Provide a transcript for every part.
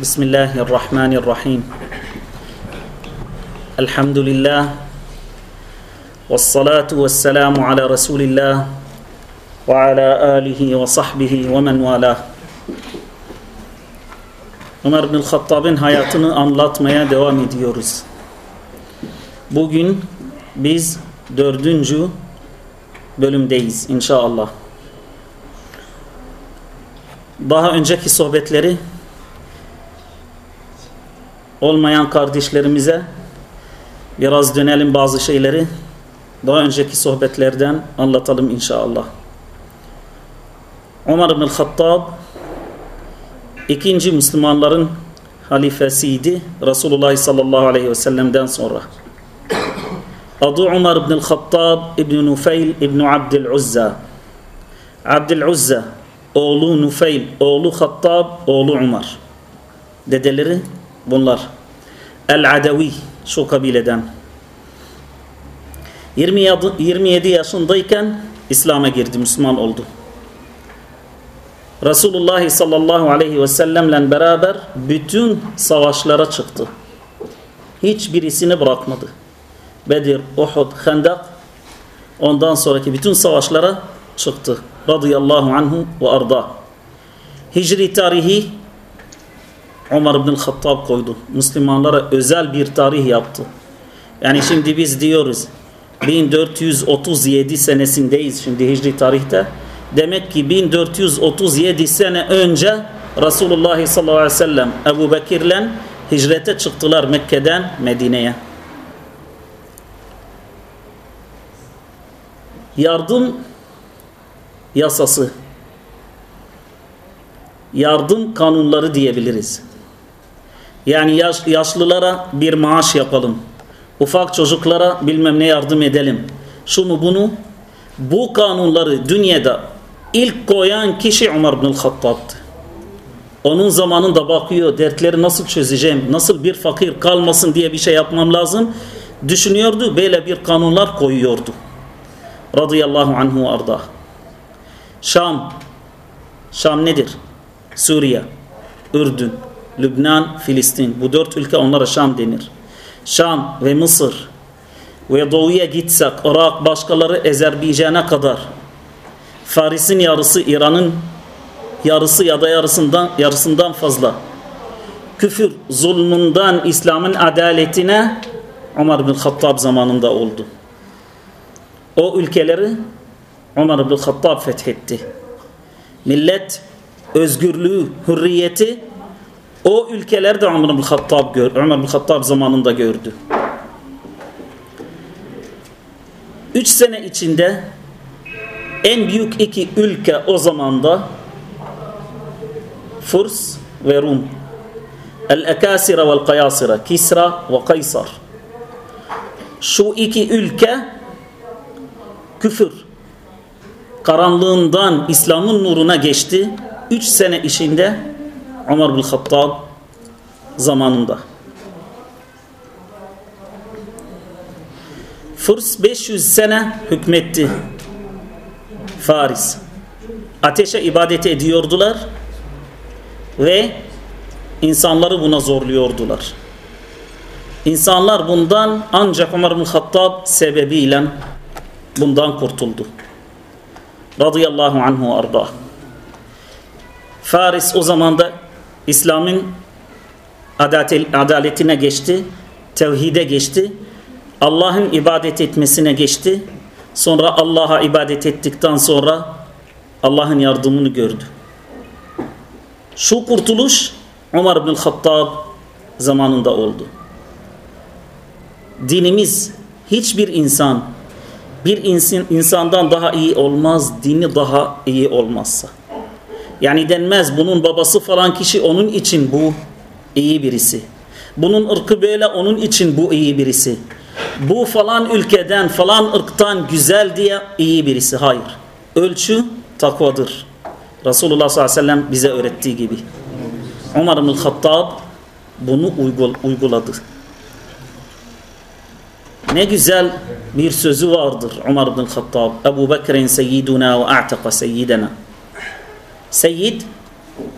بسم الله الرحمن الرحيم الحمد لله والصلاة والسلام على رسول الله وعلى آله وصحبه ومن والاه Ömer bin Hattab'ın hayatını anlatmaya devam ediyoruz. Bugün biz dördüncü bölümdeyiz inşallah. Daha önceki sohbetleri olmayan kardeşlerimize biraz dönelim bazı şeyleri daha önceki sohbetlerden anlatalım inşallah. Ömer bin Hattab ikinci Müslümanların halifesiydi Resulullah sallallahu aleyhi ve sellem'den sonra. Adı Ömer bin Hattab İbn Nufeyl İbn Abdül Uzza. Abdül Uzza oğlu Nufeyl, oğlu Hattab, oğlu Ömer. Dedeleri bunlar. El-Adavi şu kabileden. 27, 27 yaşındayken İslam'a girdi, Müslüman oldu. Resulullah sallallahu aleyhi ve sellemle beraber bütün savaşlara çıktı. Hiçbirisini bırakmadı. Bedir, Uhud, Khandak ondan sonraki bütün savaşlara çıktı. Radıyallahu anhu ve arda. Hicri tarihi Ömer bin Hattab koydu. Müslümanlara özel bir tarih yaptı. Yani şimdi biz diyoruz 1437 senesindeyiz şimdi hicri tarihte. Demek ki 1437 sene önce Resulullah sallallahu aleyhi ve sellem Ebu Bekir'le hicrete çıktılar Mekke'den Medine'ye. Yardım yasası yardım kanunları diyebiliriz. Yani yaş, yaşlılara bir maaş yapalım. Ufak çocuklara bilmem ne yardım edelim. Şunu bunu bu kanunları dünyada ilk koyan kişi Ömer bin Hattab'dı. Onun zamanında bakıyor dertleri nasıl çözeceğim, nasıl bir fakir kalmasın diye bir şey yapmam lazım. Düşünüyordu, böyle bir kanunlar koyuyordu. Radıyallahu anhu arda. Şam. Şam nedir? Suriye, Ürdün, Lübnan, Filistin. Bu dört ülke onlara Şam denir. Şam ve Mısır ve doğuya gitsek Irak başkaları Azerbaycan'a kadar Faris'in yarısı İran'ın yarısı ya da yarısından yarısından fazla küfür zulmünden İslam'ın adaletine Ömer bin Hattab zamanında oldu. O ülkeleri Ömer bin Hattab fethetti. Millet özgürlüğü, hürriyeti o ülkelerde Ömer bin Hattab gör, Ömer bin Hattab zamanında gördü. Üç sene içinde en büyük iki ülke o zamanda Furs ve Rum. El-Ekasira vel Kayasira, Kisra ve Kaysar. Şu iki ülke küfür karanlığından İslam'ın nuruna geçti. Üç sene içinde Ömer bin Hattab zamanında. Fırs 500 sene hükmetti. Faris. Ateşe ibadet ediyordular ve insanları buna zorluyordular. İnsanlar bundan ancak Ömer bin Hattab sebebiyle bundan kurtuldu. Radıyallahu anhu arda. Faris o zamanda İslam'ın adaletine geçti, tevhide geçti, Allah'ın ibadet etmesine geçti. Sonra Allah'a ibadet ettikten sonra Allah'ın yardımını gördü. Şu kurtuluş Ömer bin Hattab zamanında oldu. Dinimiz hiçbir insan bir insan, insandan daha iyi olmaz, dini daha iyi olmazsa. Yani denmez bunun babası falan kişi onun için bu iyi birisi. Bunun ırkı böyle onun için bu iyi birisi. Bu falan ülkeden falan ırktan güzel diye iyi birisi. Hayır. Ölçü takvadır. Resulullah sallallahu aleyhi ve sellem bize öğrettiği gibi. Ömer bin Hattab bunu uyguladı. Ne güzel bir sözü vardır Ömer bin Hattab. Ebu Bekir'in seyyiduna ve a'taka seyyidena. Seyyid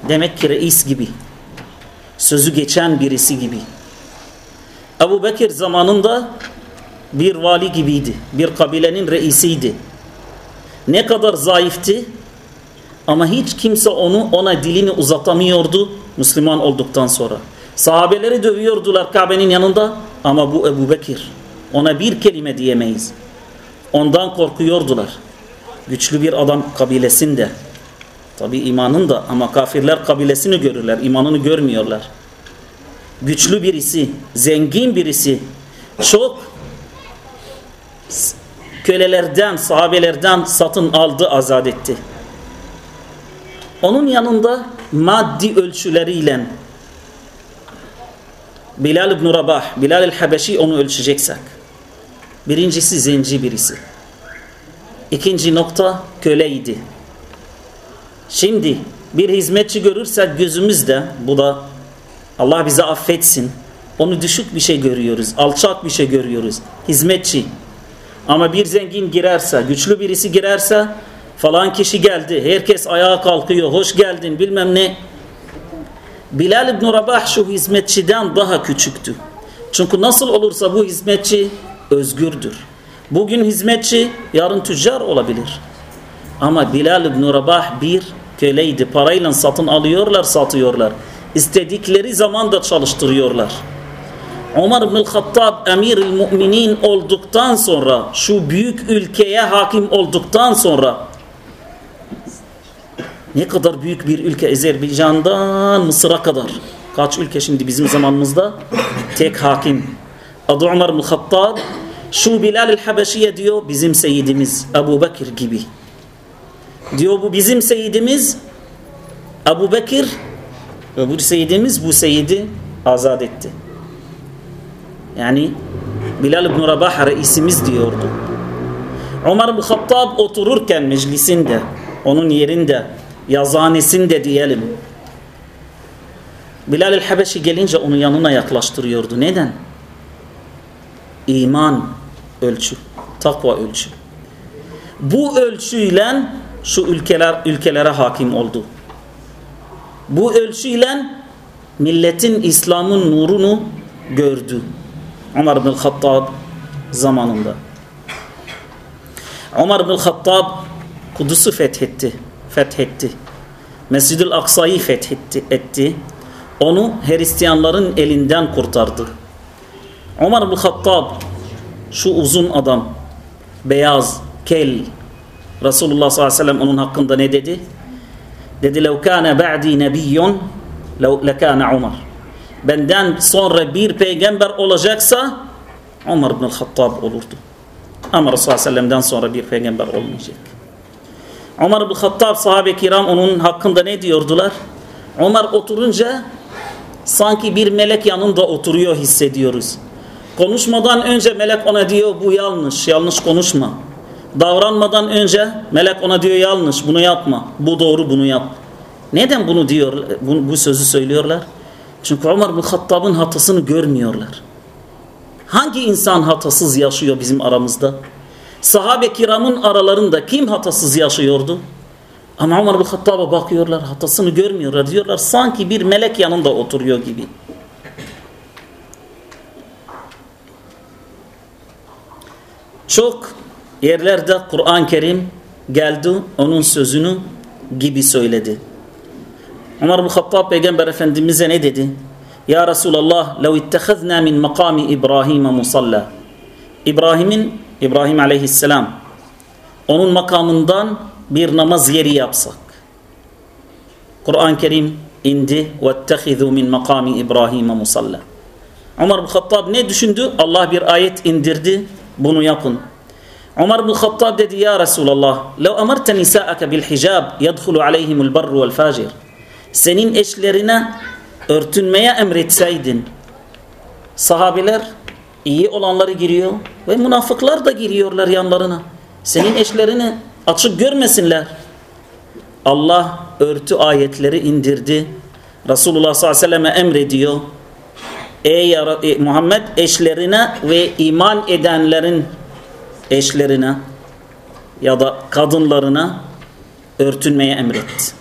Demek ki reis gibi. Sözü geçen birisi gibi. Ebu Bekir zamanında bir vali gibiydi. Bir kabilenin reisiydi. Ne kadar zayıftı ama hiç kimse onu ona dilini uzatamıyordu Müslüman olduktan sonra. Sahabeleri dövüyordular Kabe'nin yanında ama bu Ebu Bekir ona bir kelime diyemeyiz. Ondan korkuyordular. Güçlü bir adam kabilesinde. Tabi imanın da ama kafirler kabilesini görürler. imanını görmüyorlar. Güçlü birisi, zengin birisi, çok kölelerden, sahabelerden satın aldı, azat etti. Onun yanında maddi ölçüleriyle Bilal ibn Rabah, Bilal el-Habeşi onu ölçeceksek. Birincisi zenci birisi. İkinci nokta köleydi. Şimdi bir hizmetçi görürsek gözümüzde bu da Allah bize affetsin. Onu düşük bir şey görüyoruz. Alçak bir şey görüyoruz. Hizmetçi. Ama bir zengin girerse, güçlü birisi girerse falan kişi geldi. Herkes ayağa kalkıyor. Hoş geldin bilmem ne. Bilal ibn Rabah şu hizmetçiden daha küçüktü. Çünkü nasıl olursa bu hizmetçi özgürdür. Bugün hizmetçi yarın tüccar olabilir. Ama Bilal ibn Rabah bir köleydi. Parayla satın alıyorlar, satıyorlar. İstedikleri zaman da çalıştırıyorlar. Ömer ibn Hattab emir müminin olduktan sonra şu büyük ülkeye hakim olduktan sonra ne kadar büyük bir ülke Azerbaycan'dan Mısır'a kadar kaç ülke şimdi bizim zamanımızda tek hakim adı Ömer ibn Hattab şu Bilal el-Habeşiye diyor bizim seyidimiz Ebu Bekir gibi diyor bu bizim seyidimiz Ebu Bekir ve bu seyidimiz bu seyidi azat etti yani Bilal ibn Rabah reisimiz diyordu. Ömer ibn Hattab otururken meclisinde, onun yerinde, yazanesinde diyelim. Bilal el-Habeşi gelince onu yanına yaklaştırıyordu. Neden? İman ölçü, takva ölçü. Bu ölçüyle şu ülkeler ülkelere hakim oldu. Bu ölçüyle milletin İslam'ın nurunu gördü. Ömer bin Hattab zamanında. Ömer bin Hattab Kudüs'ü fethetti. Fethetti. Mescid-i Aksa'yı fethetti. Etti. Onu Hristiyanların elinden kurtardı. Ömer bin Hattab şu uzun adam beyaz kel Resulullah sallallahu aleyhi ve sellem onun hakkında ne dedi? Dedi lev kâne ba'di nebiyyun lekâne Ömer. Benden sonra bir peygamber olacaksa Ömer bin Hattab olurdu. Ama Resulullah sellem'den sonra bir peygamber olmayacak. Ömer bin Hattab sahabe kiram onun hakkında ne diyordular? Ömer oturunca sanki bir melek yanında oturuyor hissediyoruz. Konuşmadan önce melek ona diyor bu yanlış, yanlış konuşma. Davranmadan önce melek ona diyor yanlış, bunu yapma. Bu doğru, bunu yap. Neden bunu diyor, bu, bu sözü söylüyorlar? Çünkü Ömer bin Hattab'ın hatasını görmüyorlar. Hangi insan hatasız yaşıyor bizim aramızda? Sahabe kiramın aralarında kim hatasız yaşıyordu? Ama Ömer bin Hattab'a bakıyorlar hatasını görmüyorlar. Diyorlar sanki bir melek yanında oturuyor gibi. Çok yerlerde Kur'an-ı Kerim geldi onun sözünü gibi söyledi. Ömer bin Hattab Peygamber Efendimiz'e ne dedi? Ya Resulallah lev ittehazna min makami İbrahim'e musalla. İbrahim'in İbrahim aleyhisselam onun makamından bir namaz yeri yapsak. Kur'an-ı Kerim indi vettehizu min makami İbrahim'e musalla. Ömer bin Hattab ne düşündü? Allah bir ayet indirdi Bunu yapın. Ömer bin Hattab dedi ya Resulallah لو أمرت نساءك بالحجاب يدخل عليهم البر والفاجر senin eşlerine örtünmeye emretseydin sahabiler iyi olanları giriyor ve münafıklar da giriyorlar yanlarına. Senin eşlerini açık görmesinler. Allah örtü ayetleri indirdi. Resulullah sallallahu aleyhi ve selleme emrediyor. Ey e, Muhammed eşlerine ve iman edenlerin eşlerine ya da kadınlarına örtünmeye emretti.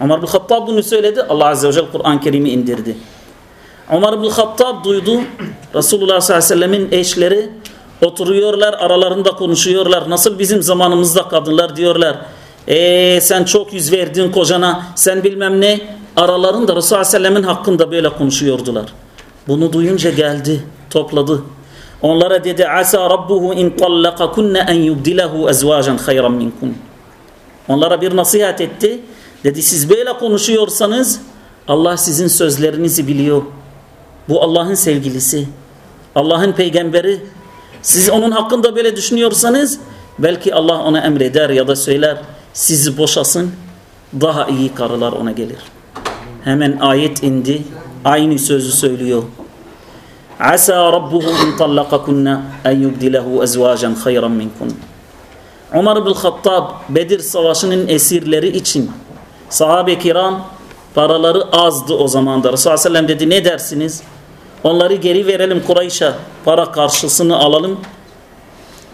Ömer bin Hattab bunu söyledi. Allah Azze ve Celle Kur'an-ı Kerim'i indirdi. Ömer bin Hattab duydu. Resulullah sallallahu aleyhi ve sellemin eşleri oturuyorlar aralarında konuşuyorlar. Nasıl bizim zamanımızda kadınlar diyorlar. Eee sen çok yüz verdin kocana sen bilmem ne. Aralarında Resulullah sallallahu aleyhi ve sellemin hakkında böyle konuşuyordular. Bunu duyunca geldi topladı. Onlara dedi asa rabbuhu in tallaqakunna en yubdilahu ezvajan hayran minkum. Onlara bir nasihat etti. Dedi siz böyle konuşuyorsanız Allah sizin sözlerinizi biliyor. Bu Allah'ın sevgilisi. Allah'ın peygamberi. Siz onun hakkında böyle düşünüyorsanız belki Allah ona emreder ya da söyler sizi boşasın daha iyi karılar ona gelir. Hemen ayet indi. Aynı sözü söylüyor. Asa rabbuhu in tallaqakunna en yubdilahu ezvajan hayran minkum. Umar bin Hattab Bedir Savaşı'nın esirleri için sahabe kiram paraları azdı o zamanda. Resulullah Sellem dedi ne dersiniz? Onları geri verelim Kureyş'e para karşısını alalım.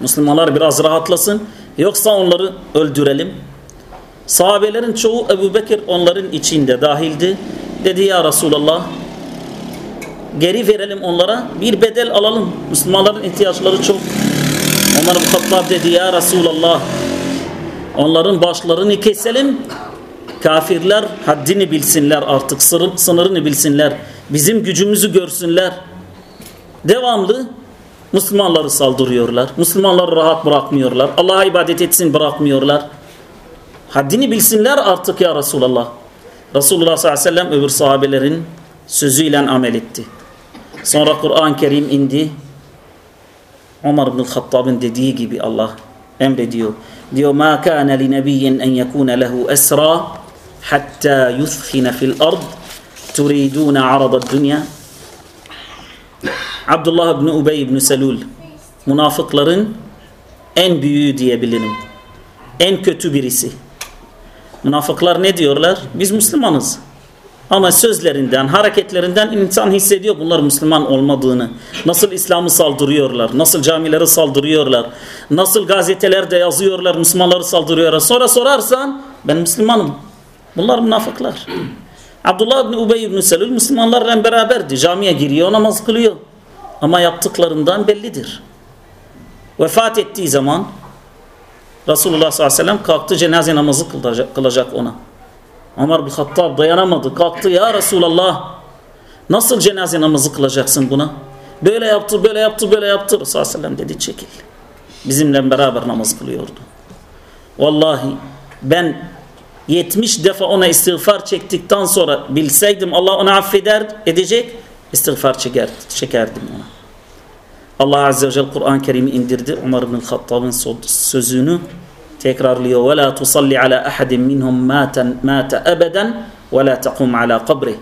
Müslümanlar biraz rahatlasın. Yoksa onları öldürelim. Sahabelerin çoğu Ebu Bekir onların içinde dahildi. Dedi ya Resulallah geri verelim onlara bir bedel alalım. Müslümanların ihtiyaçları çok. Ömer bin Hattab dedi ya Resulallah onların başlarını keselim. Kafirler haddini bilsinler artık sınırını bilsinler. Bizim gücümüzü görsünler. Devamlı Müslümanları saldırıyorlar. Müslümanları rahat bırakmıyorlar. Allah'a ibadet etsin bırakmıyorlar. Haddini bilsinler artık ya Resulallah. Resulullah sallallahu aleyhi ve sellem öbür sahabelerin sözüyle amel etti. Sonra Kur'an-ı Kerim indi. Ömer bin Hattab'ın dediği gibi Allah emrediyor. Diyor ma kana li nebiyyin en yekuna lehu esra hatta yuthkhina fil ard turiduna arada dünya. Abdullah bin Ubey bin Selul münafıkların en büyüğü diyebilirim. En kötü birisi. Münafıklar ne diyorlar? Biz Müslümanız. Ama sözlerinden, hareketlerinden insan hissediyor bunlar Müslüman olmadığını. Nasıl İslam'ı saldırıyorlar, nasıl camileri saldırıyorlar, nasıl gazetelerde yazıyorlar Müslümanları saldırıyorlar. Sonra sorarsan ben Müslümanım. Bunlar münafıklar. Abdullah bin Ubey bin Selül Müslümanlarla beraberdi. Camiye giriyor, namaz kılıyor. Ama yaptıklarından bellidir. Vefat ettiği zaman Resulullah sallallahu aleyhi ve sellem kalktı cenaze namazı kılacak, ona. Ömer bin Hattab dayanamadı. Kalktı ya Resulallah nasıl cenaze namazı kılacaksın buna? Böyle yaptı, böyle yaptı, böyle yaptı. Resulullah sallallahu aleyhi ve sellem dedi çekil. Bizimle beraber namaz kılıyordu. Vallahi ben 70 defa ona istiğfar çektikten sonra bilseydim Allah onu affeder edecek istiğfar çeker, çekerdim ona. Allah Azze ve Celle Kur'an-ı Kerim'i indirdi. Umar bin Hattab'ın sözünü tekrarlıyor. وَلَا تُصَلِّ عَلَى أَحَدٍ مِّنْهُمْ مَاتَ أَبَدًا وَلَا تَقُمْ عَلَى قَبْرِهِ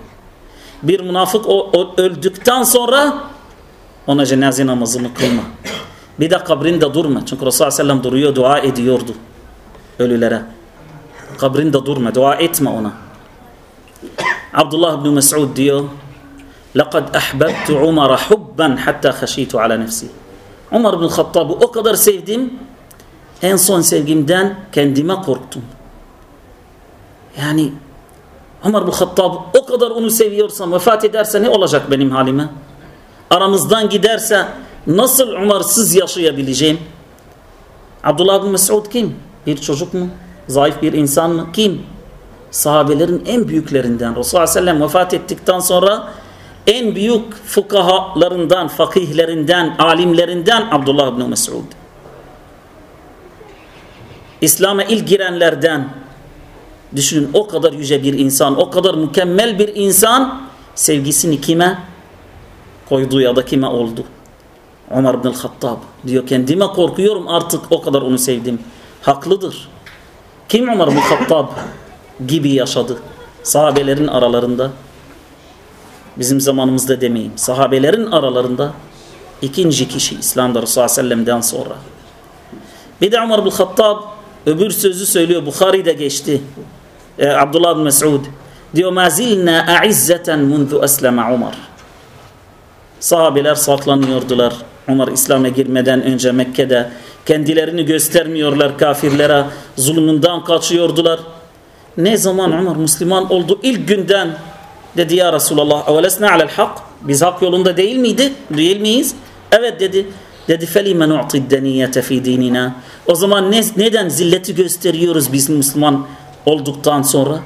Bir münafık o, o öldükten sonra ona cenaze namazını kılma. Bir de kabrinde durma. Çünkü Resulullah Sellem duruyor, dua ediyordu ölülere. Kabrinde durma, dua etme ona. Abdullah bin Mes'ud diyor لَقَدْ أَحْبَبْتُ عُمَرَ حُبًّا حَتَّى خَشِيتُ عَلَى نَفْسِي Umar bin Hattab'ı o kadar sevdim en son sevgimden kendime korktum. Yani Ömer bin Hattab o kadar onu seviyorsam vefat ederse ne olacak benim halime? Aramızdan giderse nasıl Umarsız yaşayabileceğim? Abdullah bin Mesud kim? Bir çocuk mu? Zayıf bir insan mı? Kim? Sahabelerin en büyüklerinden. Resulullah sellem vefat ettikten sonra en büyük fukahalarından, fakihlerinden, alimlerinden Abdullah bin Mesud. İslam'a ilk girenlerden düşünün o kadar yüce bir insan, o kadar mükemmel bir insan sevgisini kime koydu ya da kime oldu? Ömer bin Hattab diyor kendime korkuyorum artık o kadar onu sevdim. Haklıdır. Kim Ömer bin Hattab gibi yaşadı? Sahabelerin aralarında bizim zamanımızda demeyeyim. Sahabelerin aralarında ikinci kişi İslam'da Resulullah Sellem'den sonra. Bir de Ömer bin Hattab öbür sözü söylüyor. Bukhari'de geçti. Ee, Abdullah bin Mes'ud. Diyor ma zilna a'izzeten munzu esleme Umar. Sahabeler saklanıyordular. Umar İslam'a girmeden önce Mekke'de kendilerini göstermiyorlar kafirlere zulmünden kaçıyordular. Ne zaman Ömer Müslüman oldu ilk günden Dedi ya Resulallah evelesne alel hak biz hak yolunda değil miydi? Değil miyiz? Evet dedi. Dedi felime nu'tid deniyete fi dinina. O zaman ne, neden zilleti gösteriyoruz biz Müslüman olduktan sonra?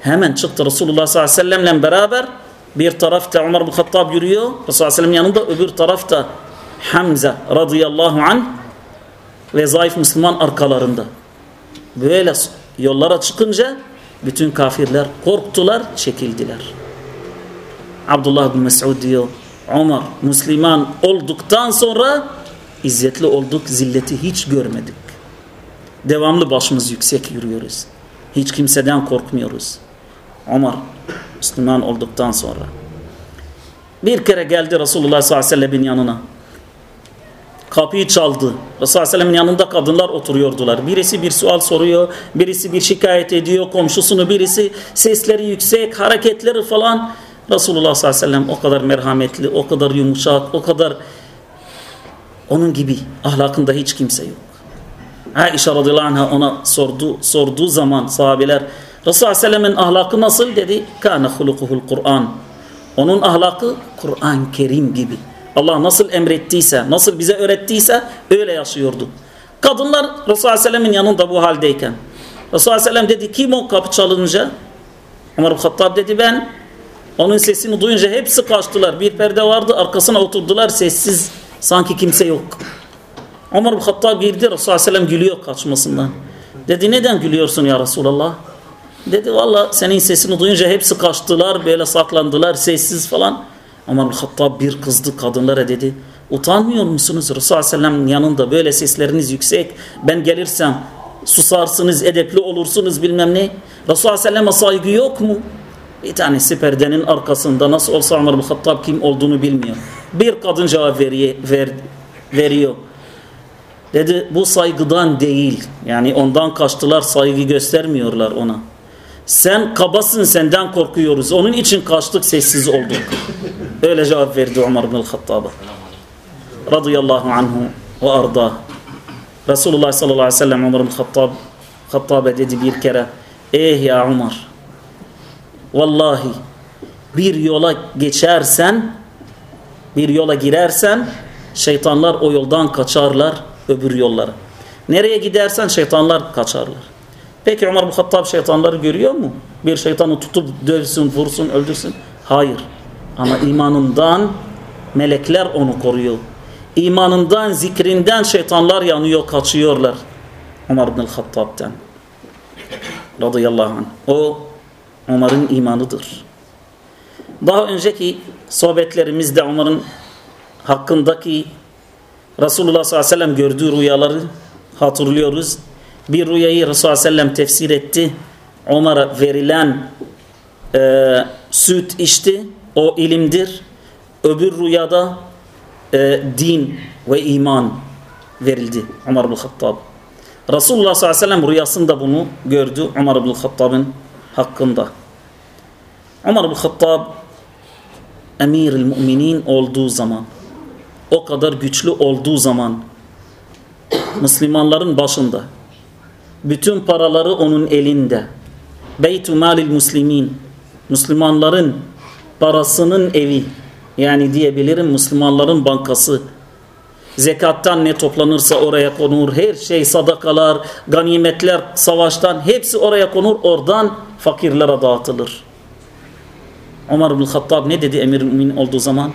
Hemen çıktı Resulullah sallallahu aleyhi ve sellemle beraber bir tarafta Ömer bin Hattab yürüyor. Resulullah sallallahu aleyhi ve sellem yanında öbür tarafta Hamza radıyallahu anh ve zayıf Müslüman arkalarında. Böyle yollara çıkınca bütün kafirler korktular, çekildiler. Abdullah bin Mesud diyor, Ömer Müslüman olduktan sonra izzetli olduk, zilleti hiç görmedik. Devamlı başımız yüksek yürüyoruz. Hiç kimseden korkmuyoruz. Ömer Müslüman olduktan sonra. Bir kere geldi Resulullah sallallahu aleyhi ve sellem'in yanına. Kapıyı çaldı. Resulullah Aleyhisselam'ın yanında kadınlar oturuyordular. Birisi bir sual soruyor, birisi bir şikayet ediyor, komşusunu birisi sesleri yüksek, hareketleri falan. Resulullah sallallahu o kadar merhametli, o kadar yumuşak, o kadar onun gibi ahlakında hiç kimse yok. Aişe radıyallahu anh'a ona sordu, sorduğu zaman sahabeler Resulullah Aleyhisselam'ın ahlakı nasıl dedi? Kâne hulukuhul Kur'an. Onun ahlakı Kur'an Kerim gibi. Allah nasıl emrettiyse, nasıl bize öğrettiyse öyle yaşıyordu. Kadınlar Resulullah Aleyhisselam'ın yanında bu haldeyken. Resulullah Aleyhisselam dedi kim o kapı çalınca? Ömer Hattab dedi ben. Onun sesini duyunca hepsi kaçtılar. Bir perde vardı arkasına oturdular sessiz. Sanki kimse yok. Ömer Hattab girdi Resulullah Aleyhisselam gülüyor kaçmasından. Dedi neden gülüyorsun ya Resulallah? Dedi valla senin sesini duyunca hepsi kaçtılar böyle saklandılar sessiz falan. Ömer Hattab bir kızdı kadınlara dedi. Utanmıyor musunuz Resulullah Aleyhisselam'ın yanında böyle sesleriniz yüksek. Ben gelirsem susarsınız edepli olursunuz bilmem ne. Resulullah Aleyhisselam'a saygı yok mu? Bir tanesi perdenin arkasında nasıl olsa Ömer Hattab kim olduğunu bilmiyor. Bir kadın cevap veriyor. Ver, veriyor. Dedi bu saygıdan değil. Yani ondan kaçtılar saygı göstermiyorlar ona. Sen kabasın senden korkuyoruz. Onun için kaçtık sessiz olduk. Öyle cevap verdi Ömer bin Hattab'a. Radıyallahu anhu ve arda. Resulullah sallallahu aleyhi ve sellem Ömer bin Hattab Hattab'a dedi bir kere. Eh ya Ömer. Vallahi bir yola geçersen bir yola girersen şeytanlar o yoldan kaçarlar öbür yollara. Nereye gidersen şeytanlar kaçarlar. Peki Ömer Hattab şeytanları görüyor mu? Bir şeytanı tutup dövsün, vursun, öldürsün. Hayır. Ama imanından melekler onu koruyor. İmanından, zikrinden şeytanlar yanıyor, kaçıyorlar. Ömer bin Hattab'dan. Radıyallahu anh. O Ömer'in imanıdır. Daha önceki sohbetlerimizde Ömer'in hakkındaki Resulullah sallallahu aleyhi ve sellem gördüğü rüyaları hatırlıyoruz. Bir rüyayı Resulullah sellem tefsir etti. Ömer'e verilen e, süt içti. O ilimdir. Öbür rüyada e, din ve iman verildi Ömer bin Hattab. Resulullah sallallahu aleyhi ve sellem rüyasında bunu gördü Ömer bin Hattab'ın hakkında. Ömer bin Hattab emir-i müminin olduğu zaman o kadar güçlü olduğu zaman Müslümanların başında bütün paraları onun elinde. Beytü Malil Müslimin Müslümanların parasının evi yani diyebilirim Müslümanların bankası. Zekattan ne toplanırsa oraya konur her şey sadakalar ganimetler savaştan hepsi oraya konur oradan fakirlere dağıtılır. Ömer bin Hattab ne dedi emir mümin olduğu zaman?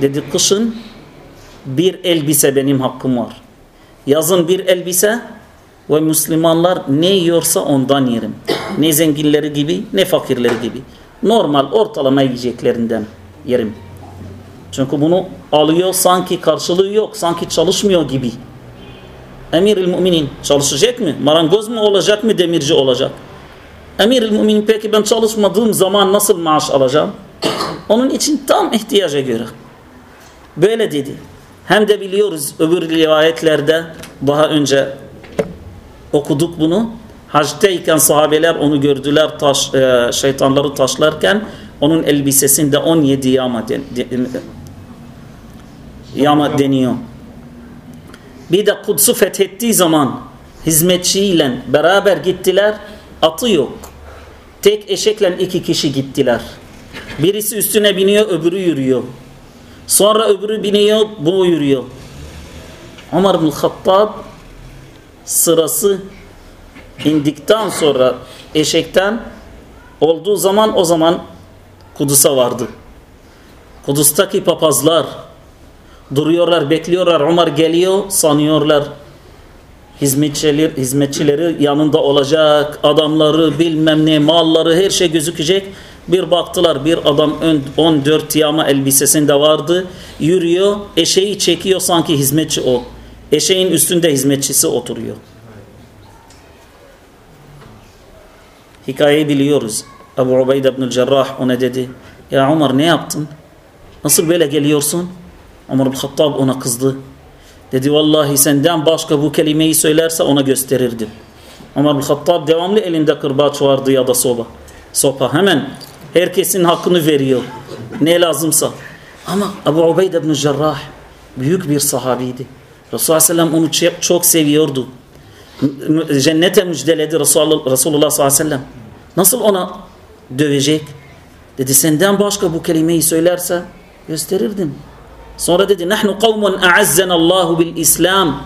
Dedi kışın bir elbise benim hakkım var. Yazın bir elbise ve Müslümanlar ne yiyorsa ondan yerim ne zenginleri gibi ne fakirleri gibi normal ortalama yiyeceklerinden yerim çünkü bunu alıyor sanki karşılığı yok sanki çalışmıyor gibi emir-i müminin çalışacak mı marangoz mu olacak mı demirci olacak Emir-i müminin peki ben çalışmadığım zaman nasıl maaş alacağım? Onun için tam ihtiyaca göre. Böyle dedi. Hem de biliyoruz öbür rivayetlerde daha önce okuduk bunu. Hacdeyken sahabeler onu gördüler taş, e, şeytanları taşlarken onun elbisesinde 17 yama, den, de, yama deniyor. Bir de Kudüs'ü fethettiği zaman hizmetçiyle beraber gittiler Atı yok. Tek eşekle iki kişi gittiler. Birisi üstüne biniyor öbürü yürüyor. Sonra öbürü biniyor bu yürüyor. Ömer bin Hattab sırası indikten sonra eşekten olduğu zaman o zaman Kudüs'e vardı. Kudüs'teki papazlar duruyorlar, bekliyorlar. Ömer geliyor, sanıyorlar. Hizmetçileri, hizmetçileri yanında olacak, adamları, bilmem ne, malları, her şey gözükecek. Bir baktılar bir adam 14 yama elbisesinde vardı. Yürüyor, eşeği çekiyor sanki hizmetçi o. Eşeğin üstünde hizmetçisi oturuyor. Hikayeyi biliyoruz. Ebu Ubeyde ibn Cerrah ona dedi. Ya Umar ne yaptın? Nasıl böyle geliyorsun? Umar Hattab ona kızdı. Dedi vallahi senden başka bu kelimeyi söylerse ona gösterirdim. Umar Hattab devamlı elinde kırbaç vardı ya da soba. Sopa hemen herkesin hakkını veriyor. Ne lazımsa. Ama Ebu Ubeyde ibn Cerrah büyük bir sahabiydi. Resulullah sellem onu çok seviyordu. Cennete müjdeledi Resulullah sallallahu aleyhi ve sellem. Nasıl ona dövecek? Dedi senden başka bu kelimeyi söylerse gösterirdim. Sonra dedi nahnu kavmun a'azzana Allahu bil İslam.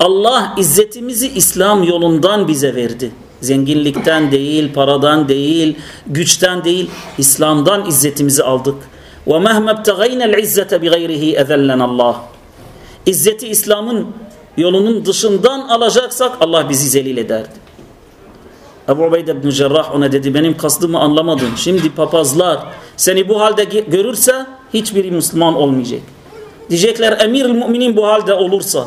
Allah izzetimizi İslam yolundan bize verdi. Zenginlikten değil, paradan değil, güçten değil, İslam'dan izzetimizi aldık. Ve mehme btegayna'l izzete bi gayrihi Allah. İzzeti İslam'ın yolunun dışından alacaksak Allah bizi zelil ederdi. Ebu Ubeyde ibn Cerrah ona dedi benim kastımı anlamadın. Şimdi papazlar seni bu halde görürse hiçbiri Müslüman olmayacak. Diyecekler emir müminin bu halde olursa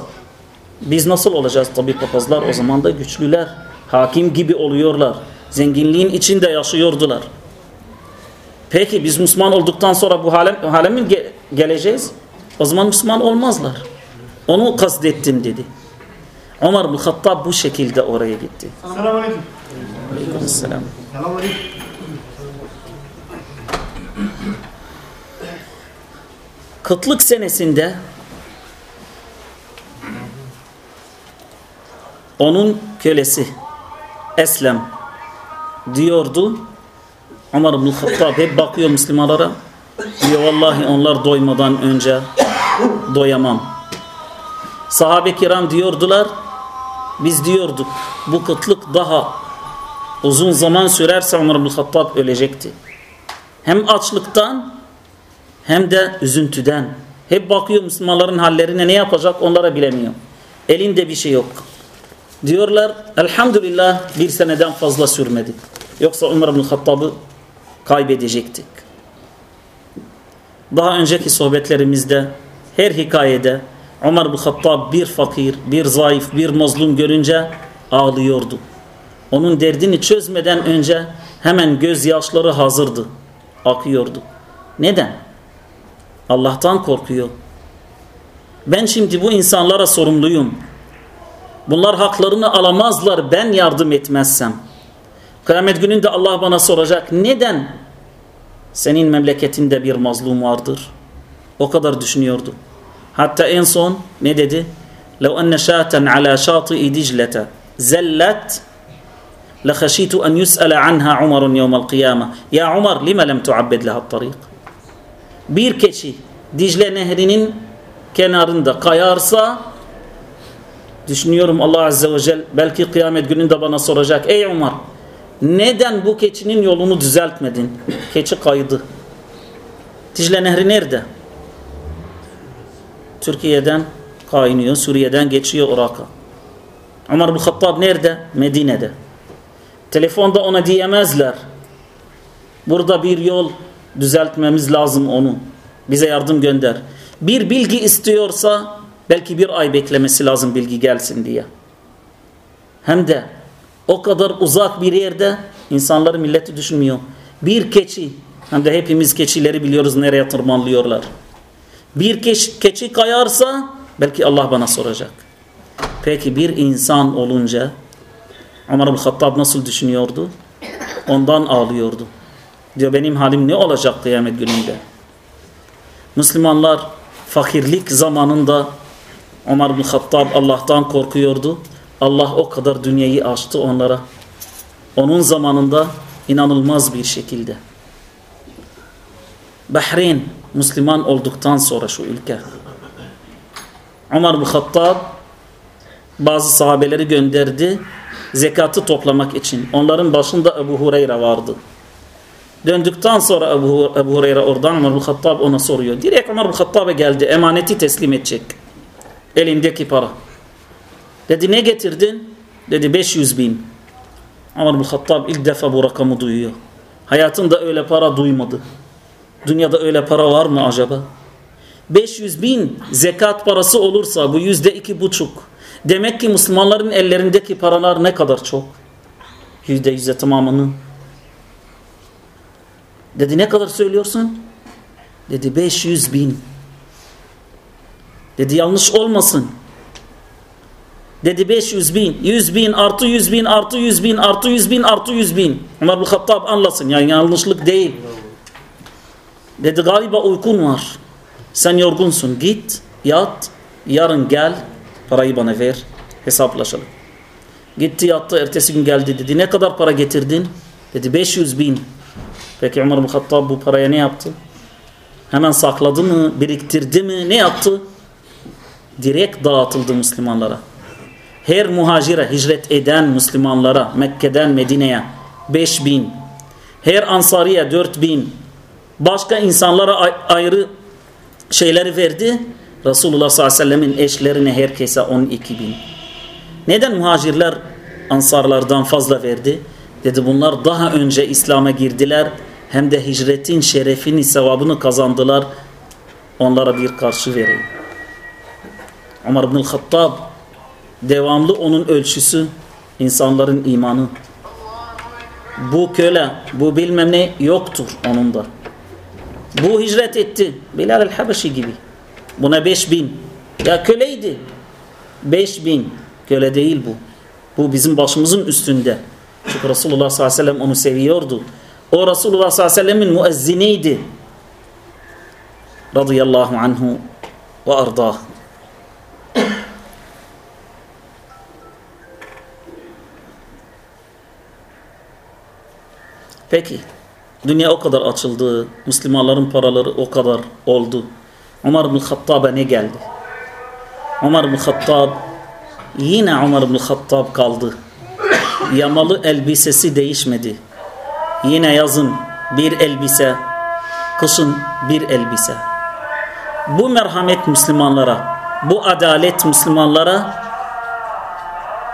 biz nasıl olacağız? Tabi papazlar o zaman da güçlüler. Hakim gibi oluyorlar. Zenginliğin içinde yaşıyordular. Peki biz Müslüman olduktan sonra bu hale, hale mi ge geleceğiz? O zaman Müslüman olmazlar. Onu kastettim dedi. Ömer bin Hattab bu şekilde oraya gitti. Selamun Aleyküm. Aleykümselam. Selamun Aleyküm. Kıtlık senesinde onun kölesi Eslem diyordu Ömer bin Hattab hep bakıyor Müslümanlara diyor vallahi onlar doymadan önce doyamam. Sahabe kiram diyordular biz diyorduk bu kıtlık daha uzun zaman sürerse Ömer bin Hattab ölecekti. Hem açlıktan hem de üzüntüden. Hep bakıyor Müslümanların hallerine ne yapacak onlara bilemiyor. Elinde bir şey yok. Diyorlar elhamdülillah bir seneden fazla sürmedi. Yoksa Ömer bin Hattab'ı kaybedecektik. Daha önceki sohbetlerimizde her hikayede Ömer bin Hattab bir fakir, bir zayıf, bir mazlum görünce ağlıyordu. Onun derdini çözmeden önce hemen gözyaşları hazırdı. Akıyordu. Neden? Allah'tan korkuyor. Ben şimdi bu insanlara sorumluyum. Bunlar haklarını alamazlar ben yardım etmezsem. Kıyamet gününde Allah bana soracak. Neden? Senin memleketinde bir mazlum vardır. O kadar düşünüyordu. Hatta en son ne dedi? لو أن شاة على شاطئ دجلة زلت لخشيت أن يسأل عنها عمر يوم القيامة يا عمر لما لم تعبد لها الطريق bir keçi Dicle nehrinin kenarında kayarsa düşünüyorum Allah Azze ve Celle belki kıyamet gününde bana soracak ey Umar neden bu keçinin yolunu düzeltmedin keçi kaydı Dicle nehri nerede Türkiye'den kaynıyor Suriye'den geçiyor Irak'a Umar bin Hattab nerede Medine'de telefonda ona diyemezler burada bir yol düzeltmemiz lazım onu. Bize yardım gönder. Bir bilgi istiyorsa belki bir ay beklemesi lazım bilgi gelsin diye. Hem de o kadar uzak bir yerde insanları milleti düşünmüyor. Bir keçi hem de hepimiz keçileri biliyoruz nereye tırmanlıyorlar. Bir keçi, keçi kayarsa belki Allah bana soracak. Peki bir insan olunca Ömer bin Hattab nasıl düşünüyordu? Ondan ağlıyordu. Diyor benim halim ne olacak kıyamet gününde? Müslümanlar fakirlik zamanında Ömer bin Hattab Allah'tan korkuyordu. Allah o kadar dünyayı açtı onlara. Onun zamanında inanılmaz bir şekilde. Bahreyn Müslüman olduktan sonra şu ülke. Ömer bin Hattab bazı sahabeleri gönderdi zekatı toplamak için. Onların başında Ebu Hureyre vardı. Döndükten sonra Ebu, Ebu Hureyre oradan Ömer bin Hattab ona soruyor. Direkt Ömer bin Hattab'a geldi emaneti teslim edecek. Elindeki para. Dedi ne getirdin? Dedi 500 bin. Ömer bin Hattab ilk defa bu rakamı duyuyor. Hayatında öyle para duymadı. Dünyada öyle para var mı acaba? 500 bin zekat parası olursa bu yüzde iki buçuk. Demek ki Müslümanların ellerindeki paralar ne kadar çok? Yüzde yüze tamamını. Dedi ne kadar söylüyorsun? Dedi 500 bin. Dedi yanlış olmasın. Dedi 500 bin, 100 bin, artı 100 bin, artı 100 bin, artı 100 bin, artı 100 bin. Ömer bin Hattab anlasın yani yanlışlık değil. Dedi galiba uykun var. Sen yorgunsun git yat yarın gel parayı bana ver hesaplaşalım. Gitti yattı ertesi gün geldi dedi ne kadar para getirdin? Dedi 500 bin. Peki Ömer bin Hattab bu paraya ne yaptı? Hemen sakladı mı? Biriktirdi mi? Ne yaptı? Direkt dağıtıldı Müslümanlara. Her muhacire hicret eden Müslümanlara Mekke'den Medine'ye 5 bin. Her ansariye 4 bin. Başka insanlara ayrı şeyleri verdi. Resulullah sallallahu aleyhi ve sellemin eşlerine herkese 12 bin. Neden muhacirler ansarlardan fazla verdi? Dedi bunlar daha önce İslam'a girdiler. Hem de hicretin şerefini, sevabını kazandılar. Onlara bir karşı vereyim. Ömer bin Hattab devamlı onun ölçüsü insanların imanı. Bu köle, bu bilmem ne yoktur onun da. Bu hicret etti. Bilal el-Habeşi gibi. Buna beş bin. Ya köleydi. Beş bin. Köle değil bu. Bu bizim başımızın üstünde. Çünkü Resulullah sallallahu aleyhi ve sellem onu seviyordu. O Resulullah sallallahu aleyhi ve sellemin müezziniydi. Radıyallahu anhu ve ardah. Peki. Dünya o kadar açıldı. Müslümanların paraları o kadar oldu. Ömer bin Hattab'a ne geldi? Ömer bin Hattab yine Ömer bin Hattab kaldı. Yamalı elbisesi değişmedi. Yine yazın bir elbise, kışın bir elbise. Bu merhamet Müslümanlara, bu adalet Müslümanlara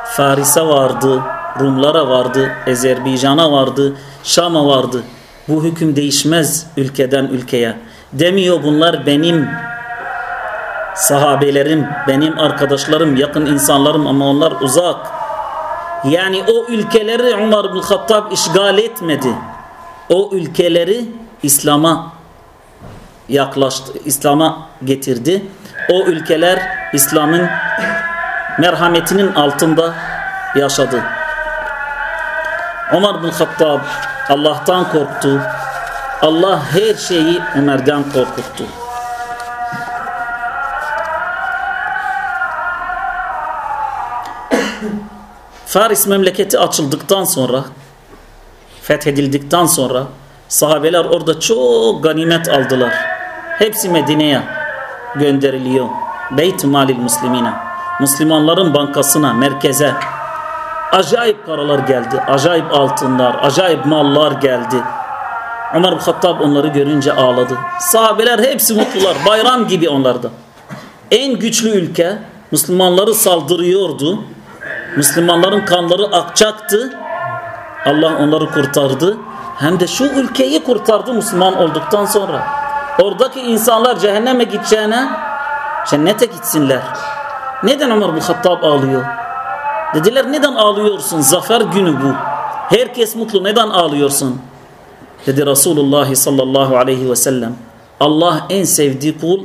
Faris'e vardı, Rumlara vardı, Azerbaycan'a vardı, Şam'a vardı. Bu hüküm değişmez ülkeden ülkeye. Demiyor bunlar benim sahabelerim, benim arkadaşlarım, yakın insanlarım ama onlar uzak. Yani o ülkeleri Umar bin Hattab işgal etmedi. O ülkeleri İslam'a yaklaştı, İslam'a getirdi. O ülkeler İslam'ın merhametinin altında yaşadı. Ömer bin Hattab Allah'tan korktu. Allah her şeyi Ömer'den korkuttu. Faris memleketi açıldıktan sonra fethedildikten sonra sahabeler orada çok ganimet aldılar. Hepsi Medine'ye gönderiliyor. Beyt-i Malil Müslimine. Müslümanların bankasına, merkeze acayip paralar geldi. Acayip altınlar, acayip mallar geldi. Ömer Hattab onları görünce ağladı. Sahabeler hepsi mutlular. Bayram gibi onlarda. En güçlü ülke Müslümanları saldırıyordu. Müslümanların kanları akacaktı. Allah onları kurtardı. Hem de şu ülkeyi kurtardı Müslüman olduktan sonra. Oradaki insanlar cehenneme gideceğine cennete gitsinler. Neden Ömer bin Hattab ağlıyor? Dediler neden ağlıyorsun? Zafer günü bu. Herkes mutlu. Neden ağlıyorsun? Dedi Resulullah sallallahu aleyhi ve sellem. Allah en sevdiği kul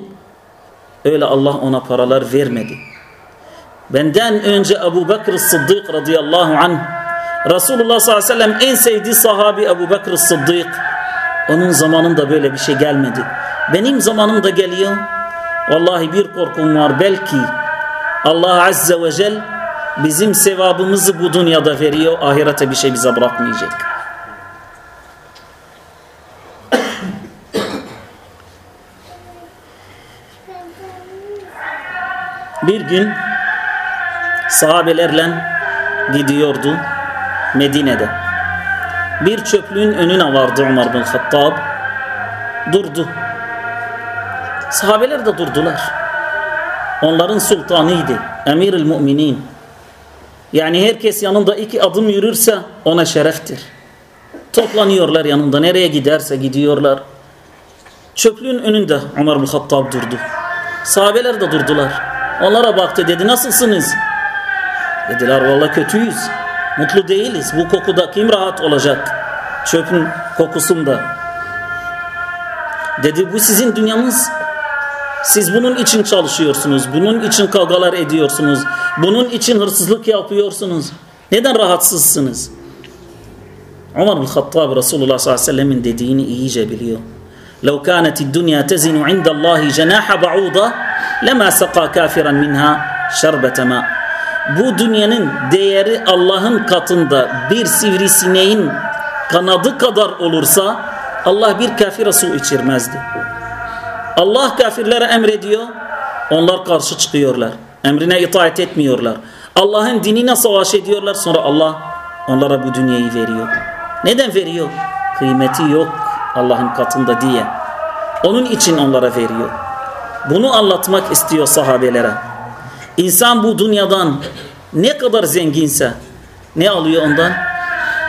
öyle Allah ona paralar vermedi. Benden önce Ebu Bekir Sıddık radıyallahu anh Resulullah sallallahu aleyhi ve sellem en sevdiği sahabi Ebu Bekir Sıddık onun zamanında böyle bir şey gelmedi. Benim zamanımda geliyor. Vallahi bir korkum var belki Allah azze ve celle bizim sevabımızı bu dünyada veriyor. Ahirete bir şey bize bırakmayacak. Bir gün sahabelerle gidiyordu Medine'de. Bir çöplüğün önüne vardı Umar bin Hattab. Durdu. Sahabeler de durdular. Onların sultanıydı. Emir-i müminin. Yani herkes yanında iki adım yürürse ona şereftir. Toplanıyorlar yanında. Nereye giderse gidiyorlar. Çöplüğün önünde Umar bin Hattab durdu. Sahabeler de durdular. Onlara baktı dedi nasılsınız? Dediler valla kötüyüz. Mutlu değiliz. Bu kokuda kim rahat olacak? Çöpün kokusunda. Dedi bu sizin dünyanız. Siz bunun için çalışıyorsunuz. Bunun için kavgalar ediyorsunuz. Bunun için hırsızlık yapıyorsunuz. Neden rahatsızsınız? Umar bin Hattab Resulullah sallallahu aleyhi ve sellemin dediğini iyice biliyor. لو كانت الدنيا تزن عند الله جناح بعوضة لما سقى كافرا منها شربة ماء bu dünyanın değeri Allah'ın katında bir sivrisineğin kanadı kadar olursa Allah bir kafire su içirmezdi. Allah kafirlere emrediyor. Onlar karşı çıkıyorlar. Emrine itaat etmiyorlar. Allah'ın dinine savaş ediyorlar. Sonra Allah onlara bu dünyayı veriyor. Neden veriyor? Kıymeti yok Allah'ın katında diye. Onun için onlara veriyor. Bunu anlatmak istiyor sahabelere. İnsan bu dünyadan ne kadar zenginse ne alıyor ondan?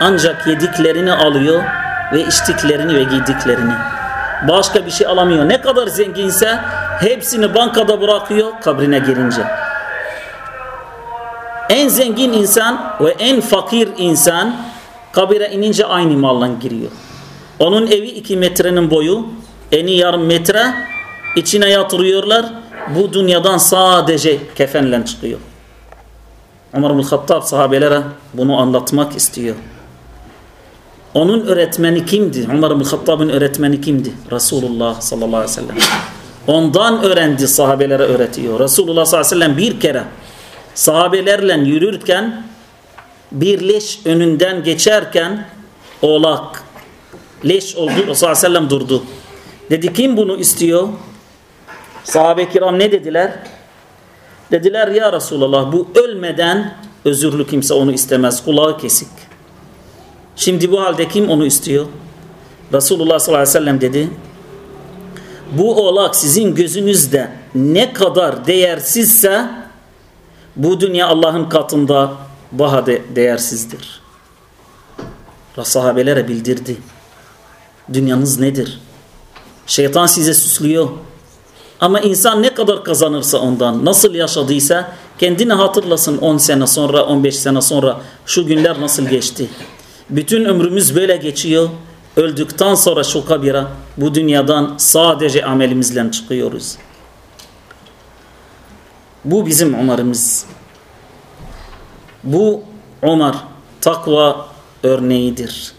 Ancak yediklerini alıyor ve içtiklerini ve giydiklerini. Başka bir şey alamıyor. Ne kadar zenginse hepsini bankada bırakıyor kabrine girince. En zengin insan ve en fakir insan kabire inince aynı malla giriyor. Onun evi iki metrenin boyu, eni yarım metre, içine yatırıyorlar. Bu dünyadan sadece kefenle çıkıyor. Ömer bin Hattab sahabelere bunu anlatmak istiyor. Onun öğretmeni kimdi? Ömer bin Hattab'ın öğretmeni kimdi? Resulullah sallallahu aleyhi ve sellem. Ondan öğrendi sahabelere öğretiyor. Resulullah sallallahu aleyhi ve sellem bir kere sahabelerle yürürken bir leş önünden geçerken oğlak leş oldu. Resulullah sallallahu aleyhi ve sellem durdu. Dedi kim bunu istiyor? Sahabe kiram ne dediler? Dediler ya Resulallah bu ölmeden özürlü kimse onu istemez. Kulağı kesik. Şimdi bu halde kim onu istiyor? Resulullah sallallahu aleyhi ve sellem dedi. Bu oğlak sizin gözünüzde ne kadar değersizse bu dünya Allah'ın katında daha de değersizdir. Sahabelere bildirdi. Dünyanız nedir? Şeytan size süslüyor. Ama insan ne kadar kazanırsa ondan, nasıl yaşadıysa kendini hatırlasın 10 sene sonra, 15 sene sonra şu günler nasıl geçti. Bütün ömrümüz böyle geçiyor. Öldükten sonra şu kabira bu dünyadan sadece amelimizle çıkıyoruz. Bu bizim Umar'ımız. Bu Umar takva örneğidir.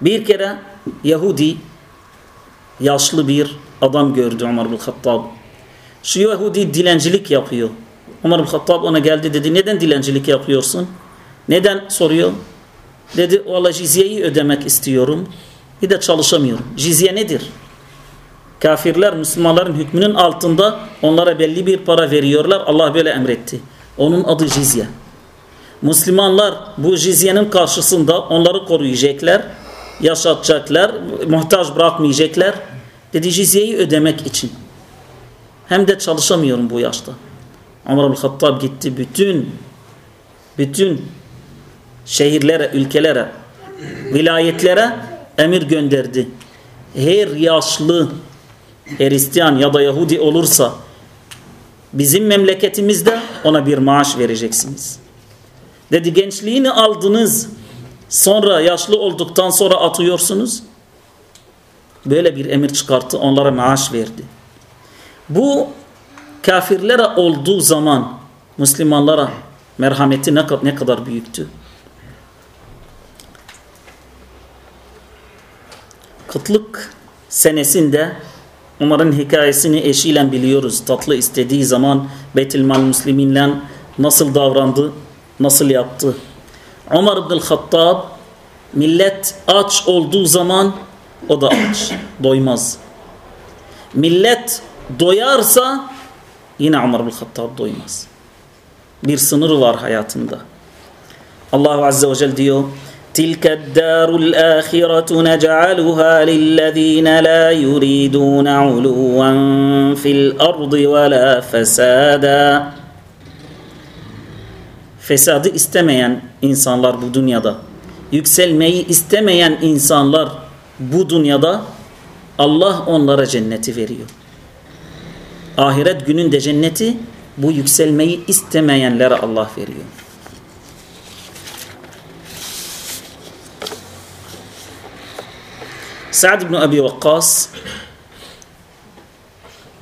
Bir kere Yahudi yaşlı bir adam gördü Umar bin Hattab. Şu Yahudi dilencilik yapıyor. Umar bin Hattab ona geldi dedi neden dilencilik yapıyorsun? Neden soruyor? Dedi valla cizyeyi ödemek istiyorum. Bir de çalışamıyorum. Cizye nedir? Kafirler Müslümanların hükmünün altında onlara belli bir para veriyorlar. Allah böyle emretti. Onun adı cizye. Müslümanlar bu cizyenin karşısında onları koruyacaklar, yaşatacaklar, muhtaç bırakmayacaklar. Dedi cizyeyi ödemek için. Hem de çalışamıyorum bu yaşta. Ömer bin Hattab gitti bütün bütün şehirlere, ülkelere, vilayetlere emir gönderdi. Her yaşlı Hristiyan ya da Yahudi olursa bizim memleketimizde ona bir maaş vereceksiniz. Dedi gençliğini aldınız sonra yaşlı olduktan sonra atıyorsunuz. Böyle bir emir çıkarttı onlara maaş verdi. Bu kafirlere olduğu zaman Müslümanlara merhameti ne kadar büyüktü. Kıtlık senesinde Umar'ın hikayesini eşiyle biliyoruz. Tatlı istediği zaman Beytülmal Müslüminle nasıl davrandı, nasıl yaptı. Ömer ibn Hattab millet aç olduğu zaman o da aç, doymaz. Millet doyarsa yine Ömer ibn Hattab doymaz. Bir sınırı var hayatında. Allah Azze ve Celle diyor تلك الدار الآخرة نجعلها للذين لا يريدون علوا في الأرض ولا فسادا Fesadı istemeyen insanlar bu dünyada, yükselmeyi istemeyen insanlar bu dünyada Allah onlara cenneti veriyor. Ahiret gününde cenneti bu yükselmeyi istemeyenlere Allah veriyor. Sa'd ibn Abi Vakkas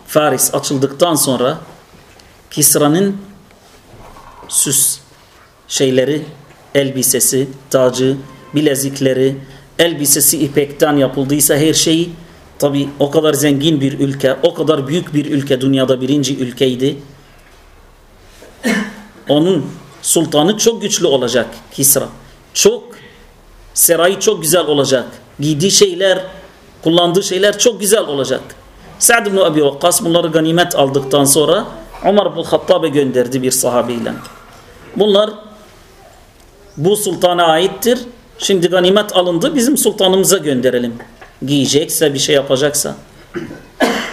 Faris açıldıktan sonra Kisra'nın süs şeyleri, elbisesi, tacı, bilezikleri, elbisesi ipekten yapıldıysa her şeyi tabi o kadar zengin bir ülke, o kadar büyük bir ülke dünyada birinci ülkeydi. Onun sultanı çok güçlü olacak Kisra. Çok serayı çok güzel olacak giydiği şeyler, kullandığı şeyler çok güzel olacak. Sa'd ibn Abi Vakkas bunları ganimet aldıktan sonra Umar ibn Hattab'e gönderdi bir sahabeyle. Bunlar bu sultana aittir. Şimdi ganimet alındı bizim sultanımıza gönderelim. Giyecekse bir şey yapacaksa.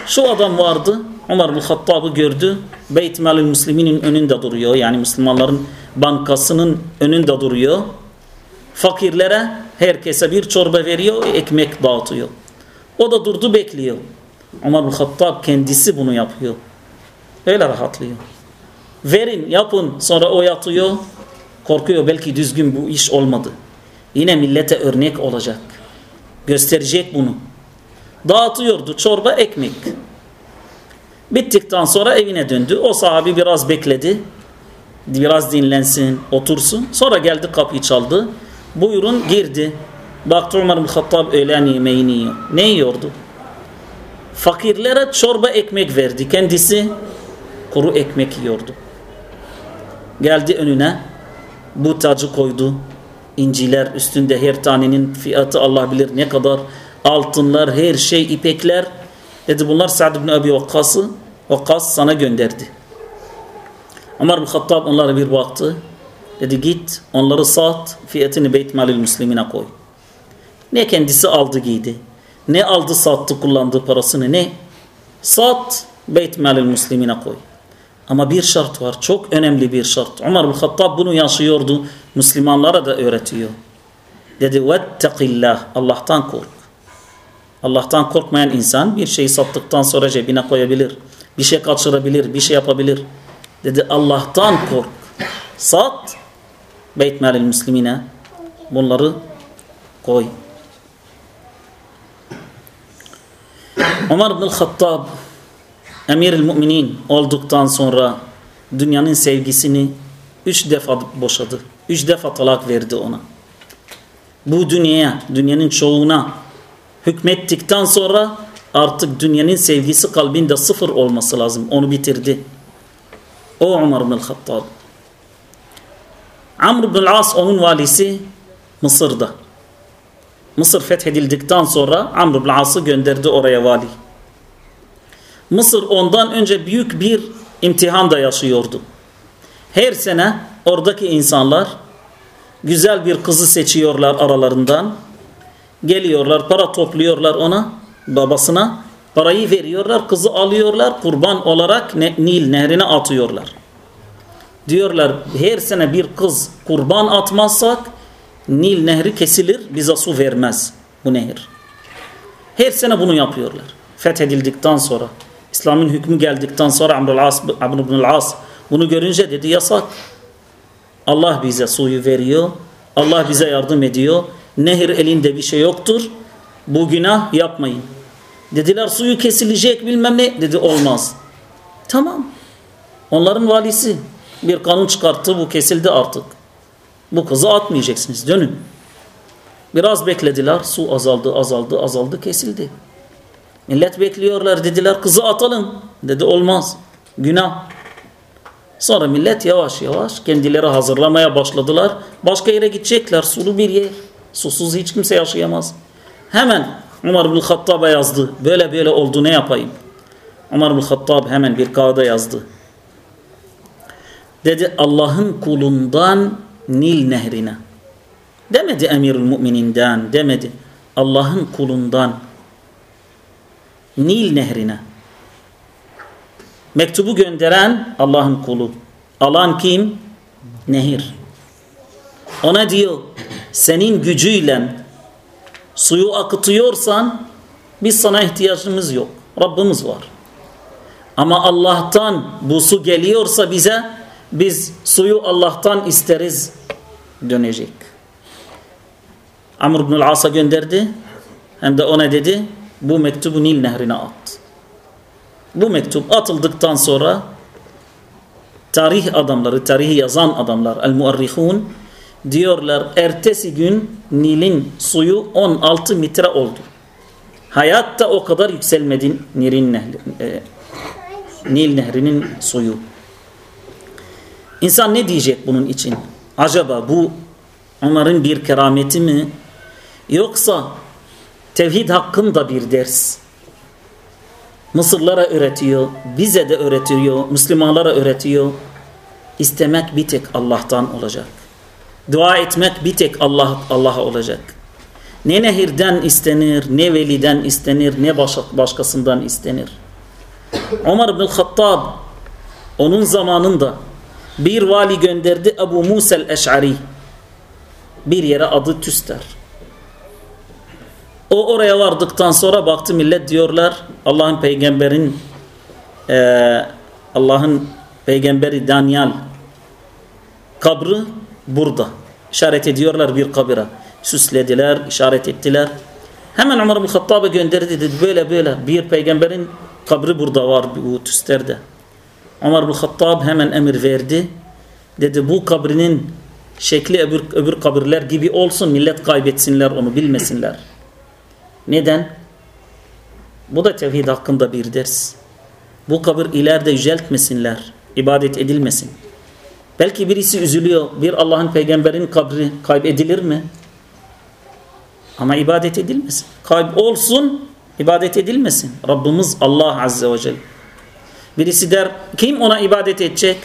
Şu adam vardı. Umar bin Hattab'ı gördü. Beyt Malil Müsliminin önünde duruyor. Yani Müslümanların bankasının önünde duruyor. Fakirlere herkese bir çorba veriyor, ekmek dağıtıyor. O da durdu bekliyor. Ömer bin Hattab kendisi bunu yapıyor. Öyle rahatlıyor. Verin, yapın. Sonra o yatıyor. Korkuyor belki düzgün bu iş olmadı. Yine millete örnek olacak. Gösterecek bunu. Dağıtıyordu çorba ekmek. Bittikten sonra evine döndü. O sahabi biraz bekledi. Biraz dinlensin, otursun. Sonra geldi kapıyı çaldı. Buyurun girdi. Baktı Ömer Hattab öğlen yemeğini yiyor. Ne yiyordu? Fakirlere çorba ekmek verdi. Kendisi kuru ekmek yiyordu. Geldi önüne bu tacı koydu. İnciler üstünde her tanenin fiyatı Allah bilir ne kadar. Altınlar, her şey, ipekler. Dedi bunlar Sa'd ibn Abi Vakkas'ı Vakkas sana gönderdi. Ömer bin Hattab onlara bir baktı. Dedi git onları sat fiyatını Beyt Malil Müslimine koy. Ne kendisi aldı giydi. Ne aldı sattı kullandığı parasını ne. Sat Beyt Malil Müslimine koy. Ama bir şart var. Çok önemli bir şart. Ömer bin Hattab bunu yaşıyordu. Müslümanlara da öğretiyor. Dedi vettekillah. Allah'tan kork. Allah'tan korkmayan insan bir şeyi sattıktan sonra cebine koyabilir. Bir şey kaçırabilir. Bir şey yapabilir. Dedi Allah'tan kork. Sat Beyt Malil Müslimine bunları koy. Ömer bin Hattab Emir-i Müminin olduktan sonra dünyanın sevgisini üç defa boşadı. Üç defa talak verdi ona. Bu dünyaya, dünyanın çoğuna hükmettikten sonra artık dünyanın sevgisi kalbinde sıfır olması lazım. Onu bitirdi. O Ömer bin Hattab. Amr bin As onun valisi Mısır'da. Mısır fethedildikten sonra Amr bin As'ı gönderdi oraya vali. Mısır ondan önce büyük bir imtihan da yaşıyordu. Her sene oradaki insanlar güzel bir kızı seçiyorlar aralarından. Geliyorlar, para topluyorlar ona, babasına. Parayı veriyorlar, kızı alıyorlar, kurban olarak Nil nehrine atıyorlar. Diyorlar her sene bir kız kurban atmazsak Nil nehri kesilir bize su vermez bu nehir. Her sene bunu yapıyorlar. Fethedildikten sonra İslam'ın hükmü geldikten sonra Amr, As, Amr ibn As bunu görünce dedi yasak. Allah bize suyu veriyor. Allah bize yardım ediyor. Nehir elinde bir şey yoktur. Bu günah yapmayın. Dediler suyu kesilecek bilmem ne. Dedi olmaz. Tamam. Onların valisi bir kanun çıkarttı bu kesildi artık. Bu kızı atmayacaksınız dönün. Biraz beklediler su azaldı azaldı azaldı kesildi. Millet bekliyorlar dediler kızı atalım. Dedi olmaz günah. Sonra millet yavaş yavaş kendileri hazırlamaya başladılar. Başka yere gidecekler. Sulu bir yer. Susuz hiç kimse yaşayamaz. Hemen Umar bin Hattab'a yazdı. Böyle böyle oldu ne yapayım? Umar bin Hattab hemen bir kağıda yazdı. Dedi Allah'ın kulundan Nil nehrine. Demedi emirül mümininden demedi. Allah'ın kulundan Nil nehrine. Mektubu gönderen Allah'ın kulu. Alan kim? Nehir. Ona diyor senin gücüyle suyu akıtıyorsan biz sana ihtiyacımız yok. Rabbimiz var. Ama Allah'tan bu su geliyorsa bize biz suyu Allah'tan isteriz dönecek. Amr ibn As'a gönderdi. Hem de ona dedi bu mektubu Nil nehrine at. Bu mektup atıldıktan sonra tarih adamları, tarihi yazan adamlar, el-muarrihun diyorlar ertesi gün Nil'in suyu 16 metre oldu. Hayatta o kadar yükselmedi Nil'in nehri, e, Nil nehrinin suyu. İnsan ne diyecek bunun için? Acaba bu Ömer'in bir kerameti mi? Yoksa tevhid hakkında bir ders. Mısırlara öğretiyor, bize de öğretiyor, Müslümanlara öğretiyor. İstemek bir tek Allah'tan olacak. Dua etmek bir tek Allah Allah'a olacak. Ne nehirden istenir, ne veliden istenir, ne başkasından istenir. Ömer bin Hattab onun zamanında bir vali gönderdi Ebu Musa el-Eş'ari bir yere adı Tüster. O oraya vardıktan sonra baktı millet diyorlar Allah'ın peygamberin e, Allah'ın peygamberi Daniel kabrı burada. İşaret ediyorlar bir kabira. Süslediler, işaret ettiler. Hemen Ömer bin Hattab'a gönderdi dedi böyle böyle bir peygamberin kabri burada var bu Tüster'de. Ömer bin Hattab hemen emir verdi. Dedi bu kabrinin şekli öbür, öbür kabirler gibi olsun millet kaybetsinler onu bilmesinler. Neden? Bu da tevhid hakkında bir ders. Bu kabir ileride yüceltmesinler. ibadet edilmesin. Belki birisi üzülüyor. Bir Allah'ın peygamberin kabri kaybedilir mi? Ama ibadet edilmesin. Kayb olsun, ibadet edilmesin. Rabbimiz Allah Azze ve Celle. Birisi der, kim ona ibadet edecek?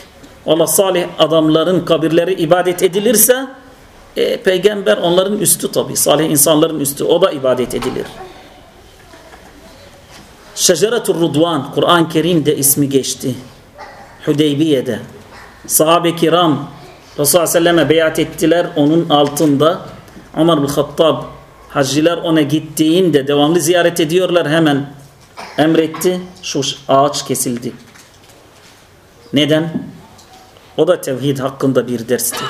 Allah salih adamların kabirleri ibadet edilirse e, peygamber onların üstü tabi. Salih insanların üstü. O da ibadet edilir. Şeceretur Rudvan Kur'an-ı Kerim'de ismi geçti. Hudeybiye'de. Sahabe-i kiram Resulullah Sellem'e beyat ettiler. Onun altında Ömer bin Hattab hacciler ona gittiğinde devamlı ziyaret ediyorlar hemen emretti. Şu ağaç kesildi. Neden? O da tevhid hakkında bir derstir.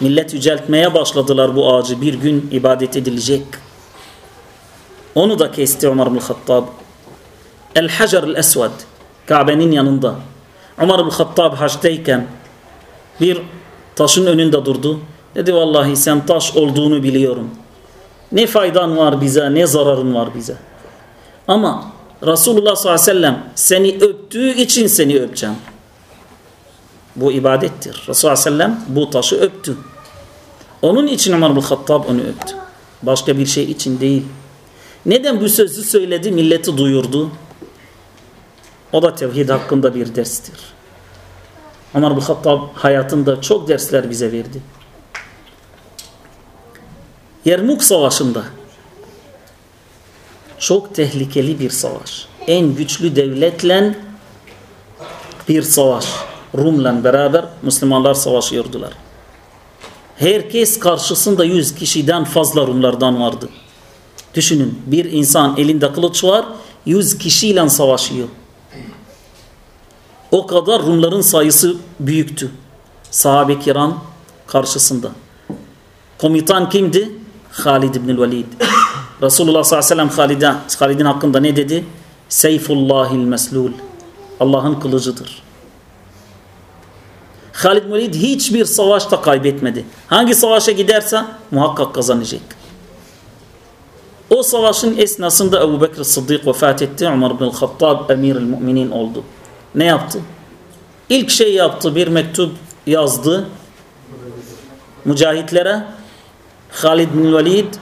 Millet yüceltmeye başladılar bu ağacı. Bir gün ibadet edilecek. Onu da kesti Ömer bin Hattab. El-Hacer el-Esved Kabe'nin yanında. Ömer bin Hattab haçtayken bir taşın önünde durdu. Dedi vallahi sen taş olduğunu biliyorum. Ne faydan var bize ne zararın var bize. Ama Resulullah sallallahu aleyhi ve sellem seni öptüğü için seni öpeceğim. Bu ibadettir. Resulullah sellem bu taşı öptü. Onun için Ömer bin Hattab onu öptü. Başka bir şey için değil. Neden bu sözü söyledi? Milleti duyurdu. O da tevhid hakkında bir derstir. Ömer bin Hattab hayatında çok dersler bize verdi. Yermuk Savaşı'nda çok tehlikeli bir savaş. En güçlü devletle bir savaş. Rum'la beraber Müslümanlar savaşıyordular. Herkes karşısında yüz kişiden fazla Rumlardan vardı. Düşünün bir insan elinde kılıç var yüz kişiyle savaşıyor. O kadar Rumların sayısı büyüktü. Sahabe kiram karşısında. Komutan kimdi? Halid ibn Velid. Resulullah sallallahu aleyhi ve sellem Halid'in hakkında ne dedi? Seyfullahil meslul. Allah'ın kılıcıdır. Halid Velid hiçbir savaşta kaybetmedi. Hangi savaşa giderse muhakkak kazanacak. O savaşın esnasında Ebu Bekir Sıddık vefat etti. Umar bin Hattab emir müminin oldu. Ne yaptı? İlk şey yaptı bir mektup yazdı mücahitlere Halid bin Velid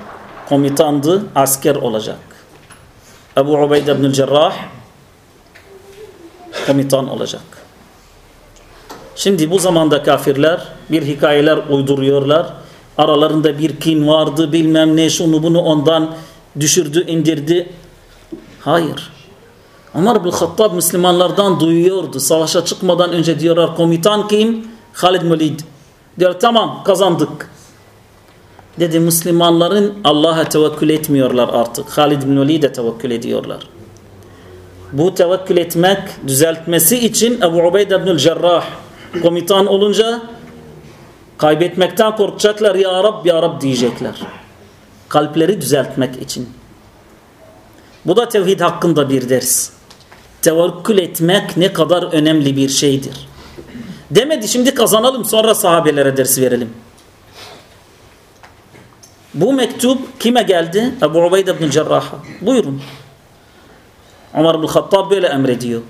komutandı asker olacak. Ebu Ubeyde bin Cerrah komutan olacak. Şimdi bu zamanda kafirler bir hikayeler uyduruyorlar. Aralarında bir kin vardı bilmem ne şunu bunu ondan düşürdü indirdi. Hayır. Ömer bin Hattab Müslümanlardan duyuyordu. Savaşa çıkmadan önce diyorlar komutan kim? Halid Mulid. Diyor tamam kazandık. Dedi Müslümanların Allah'a tevekkül etmiyorlar artık. Halid bin Velid'e tevekkül ediyorlar. Bu tevekkül etmek düzeltmesi için Ebu Ubeyde bin Cerrah komutan olunca kaybetmekten korkacaklar. Ya Rab ya Rab diyecekler. Kalpleri düzeltmek için. Bu da tevhid hakkında bir ders. Tevekkül etmek ne kadar önemli bir şeydir. Demedi şimdi kazanalım sonra sahabelere ders verelim. Bu mektup kime geldi? Ebu Ubeyde bin Cerrah'a. Buyurun. Ömer bin Hattab böyle emrediyor.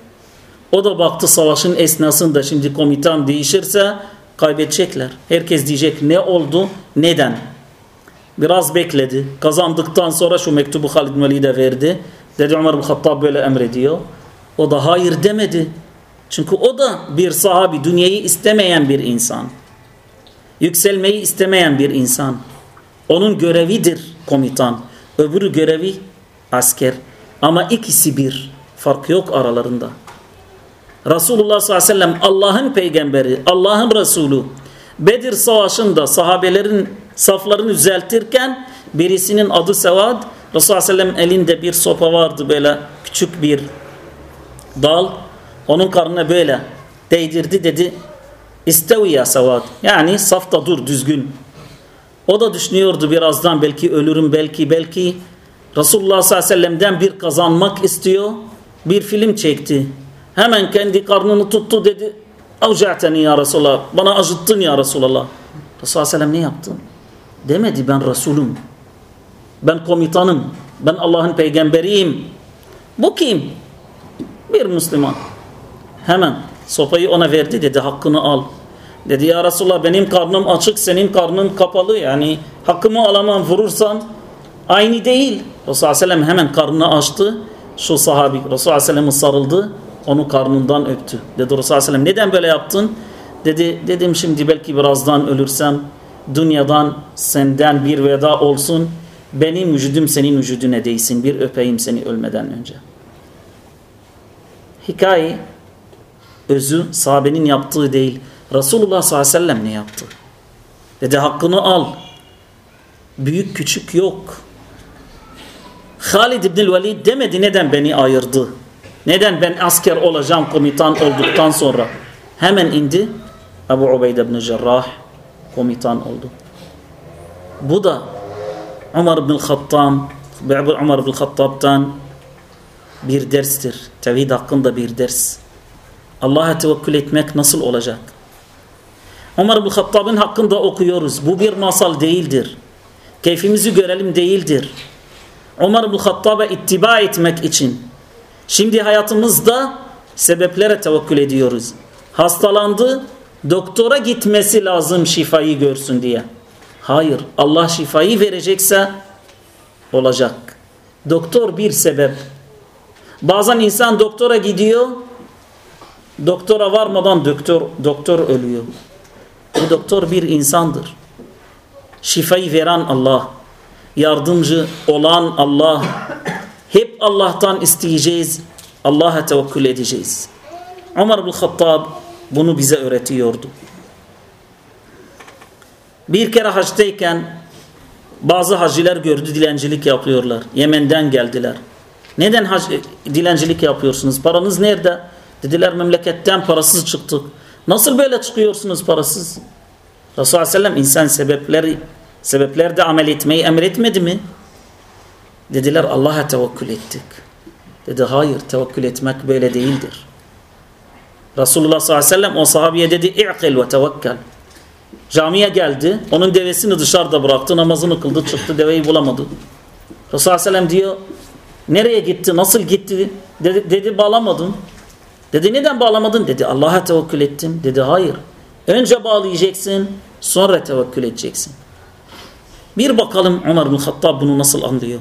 O da baktı savaşın esnasında şimdi komutan değişirse kaybedecekler. Herkes diyecek ne oldu, neden? Biraz bekledi. Kazandıktan sonra şu mektubu Halid Velid'e verdi. Dedi Ömer bin Hattab böyle emrediyor. O da hayır demedi. Çünkü o da bir sahabi, dünyayı istemeyen bir insan. Yükselmeyi istemeyen bir insan. Onun görevidir komutan. Öbürü görevi asker. Ama ikisi bir. Fark yok aralarında. Resulullah sallallahu aleyhi ve sellem Allah'ın peygamberi, Allah'ın Resulü Bedir savaşında sahabelerin saflarını düzeltirken birisinin adı Sevad Resulullah sallallahu aleyhi ve sellem elinde bir sopa vardı böyle küçük bir dal onun karnına böyle değdirdi dedi İstevi ya Sevad yani safta dur düzgün o da düşünüyordu birazdan belki ölürüm belki belki. Resulullah sallallahu aleyhi ve sellem'den bir kazanmak istiyor bir film çekti. Hemen kendi karnını tuttu dedi Avca'teni ya Resulallah bana acıttın ya Resulallah. Resulullah sallallahu ne yaptı? Demedi ben Resulüm ben komutanım ben Allah'ın peygamberiyim. Bu kim? Bir Müslüman. Hemen sopayı ona verdi dedi hakkını al dedi ya Resulallah benim karnım açık senin karnın kapalı. Yani hakkımı alamam vurursan aynı değil. Resulullah sellem hemen karnını açtı. Şu sahabi Resulullah sellem'e sarıldı. Onu karnından öptü. Dedi Resulullah sellem neden böyle yaptın? Dedi dedim şimdi belki birazdan ölürsem dünyadan senden bir veda olsun. Benim vücudum senin vücuduna değsin. Bir öpeyim seni ölmeden önce. Hikaye özü sahabenin yaptığı değil. Resulullah sallallahu aleyhi ve sellem ne yaptı? Dedi hakkını al. Büyük küçük yok. Halid İbnül Velid demedi neden beni ayırdı? Neden ben asker olacağım komutan olduktan sonra? Hemen indi. Ebu Ubeyde ibn Cerrah komutan oldu. Bu da Umar bin Hattab Umar bin Hattab'tan bir derstir. Tevhid hakkında bir ders. Allah'a tevekkül etmek nasıl olacak? Ömer bin Hattab'ın hakkında okuyoruz. Bu bir masal değildir. Keyfimizi görelim değildir. Ömer bin Hattab'a ittiba etmek için şimdi hayatımızda sebeplere tevekkül ediyoruz. Hastalandı, doktora gitmesi lazım şifayı görsün diye. Hayır, Allah şifayı verecekse olacak. Doktor bir sebep. Bazen insan doktora gidiyor, doktora varmadan doktor, doktor ölüyor. Bu doktor bir insandır. Şifayı veren Allah, yardımcı olan Allah. Hep Allah'tan isteyeceğiz, Allah'a tevekkül edeceğiz. Ömer bin Hattab bunu bize öğretiyordu. Bir kere hacdayken bazı hacılar gördü dilencilik yapıyorlar. Yemen'den geldiler. Neden hac, dilencilik yapıyorsunuz? Paranız nerede? Dediler memleketten parasız çıktık. Nasıl böyle çıkıyorsunuz parasız? Resulullah Aleyhisselam insan sebepleri sebeplerde amel etmeyi emretmedi mi? Dediler Allah'a tevekkül ettik. Dedi hayır tevekkül etmek böyle değildir. Resulullah sallallahu aleyhi ve sellem o sahabeye dedi i'kil ve tevekkel. Camiye geldi. Onun devesini dışarıda bıraktı. Namazını kıldı çıktı. Deveyi bulamadı. Resulullah sellem diyor nereye gitti? Nasıl gitti? Dedi, dedi bağlamadım. Dedi neden bağlamadın? Dedi Allah'a tevekkül ettim. Dedi hayır. Önce bağlayacaksın sonra tevekkül edeceksin. Bir bakalım Ömer bin Hattab bunu nasıl anlıyor.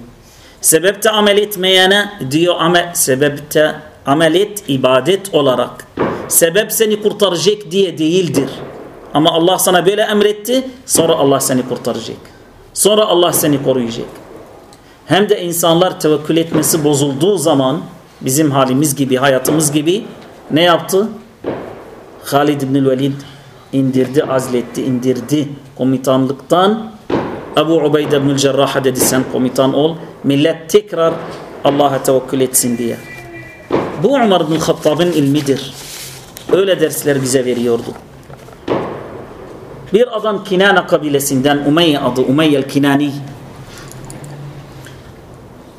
Sebepte amel etmeyene diyor amel, sebepte amel et ibadet olarak. Sebep seni kurtaracak diye değildir. Ama Allah sana böyle emretti sonra Allah seni kurtaracak. Sonra Allah seni koruyacak. Hem de insanlar tevekkül etmesi bozulduğu zaman bizim halimiz gibi hayatımız gibi ne yaptı? Halid ibn Velid indirdi, azletti, indirdi komutanlıktan. Ebu Ubeyde ibn Cerrah'a dedi sen komutan ol. Millet tekrar Allah'a tevekkül etsin diye. Bu Umar ibn Hattab'ın ilmidir. Öyle dersler bize veriyordu. Bir adam Kinane kabilesinden Umeyye adı Umeyye el-Kinani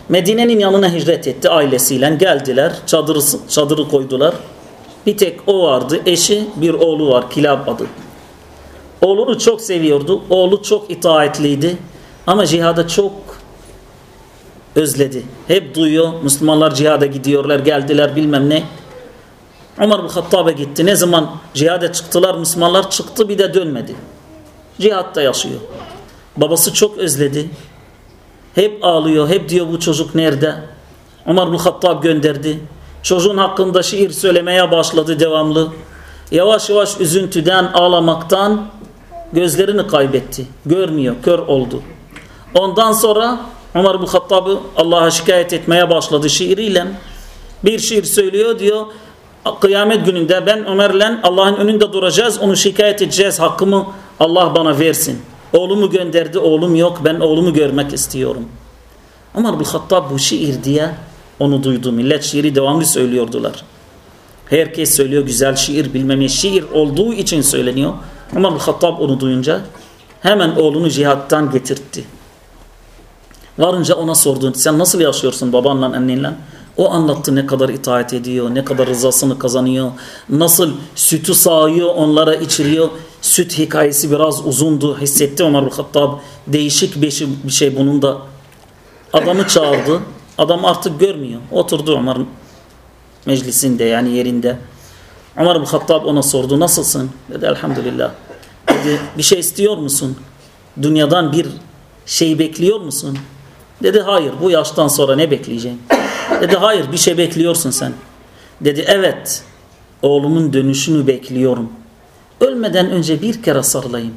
Medine'nin yanına hicret etti ailesiyle geldiler çadırı, çadırı koydular bir tek o vardı eşi bir oğlu var Kilab adı oğlunu çok seviyordu oğlu çok itaatliydi ama cihada çok özledi hep duyuyor Müslümanlar cihada gidiyorlar geldiler bilmem ne Ömer bin Hattab'a gitti. Ne zaman cihada çıktılar Müslümanlar çıktı bir de dönmedi. Cihatta yaşıyor. Babası çok özledi. Hep ağlıyor. Hep diyor bu çocuk nerede? Ömer bin Hattab gönderdi. Çocuğun hakkında şiir söylemeye başladı devamlı. Yavaş yavaş üzüntüden, ağlamaktan gözlerini kaybetti. Görmüyor, kör oldu. Ondan sonra Ömer bin Hattab'ı Allah'a şikayet etmeye başladı şiiriyle. Bir şiir söylüyor diyor kıyamet gününde ben Ömer'le Allah'ın önünde duracağız. Onu şikayet edeceğiz. Hakkımı Allah bana versin. Oğlumu gönderdi. Oğlum yok. Ben oğlumu görmek istiyorum. Ömer bin Hattab bu şiir diye onu duydu. Millet şiiri devamlı söylüyordular. Herkes söylüyor güzel şiir bilmem ne şiir olduğu için söyleniyor. Ömer bin Hattab onu duyunca hemen oğlunu cihattan getirtti. Varınca ona sordu. Sen nasıl yaşıyorsun babanla annenle? O anlattı ne kadar itaat ediyor, ne kadar rızasını kazanıyor, nasıl sütü sağıyor, onlara içiriyor. Süt hikayesi biraz uzundu, hissetti Ömer Hattab. Değişik bir şey, bir şey bunun da. Adamı çağırdı, adam artık görmüyor. Oturdu Ömer meclisinde yani yerinde. Ömer Hattab ona sordu, nasılsın? Dedi elhamdülillah. Dedi bir şey istiyor musun? Dünyadan bir şey bekliyor musun? Dedi hayır bu yaştan sonra ne bekleyeceğim? Dedi hayır bir şey bekliyorsun sen. Dedi evet oğlumun dönüşünü bekliyorum. Ölmeden önce bir kere sarılayım.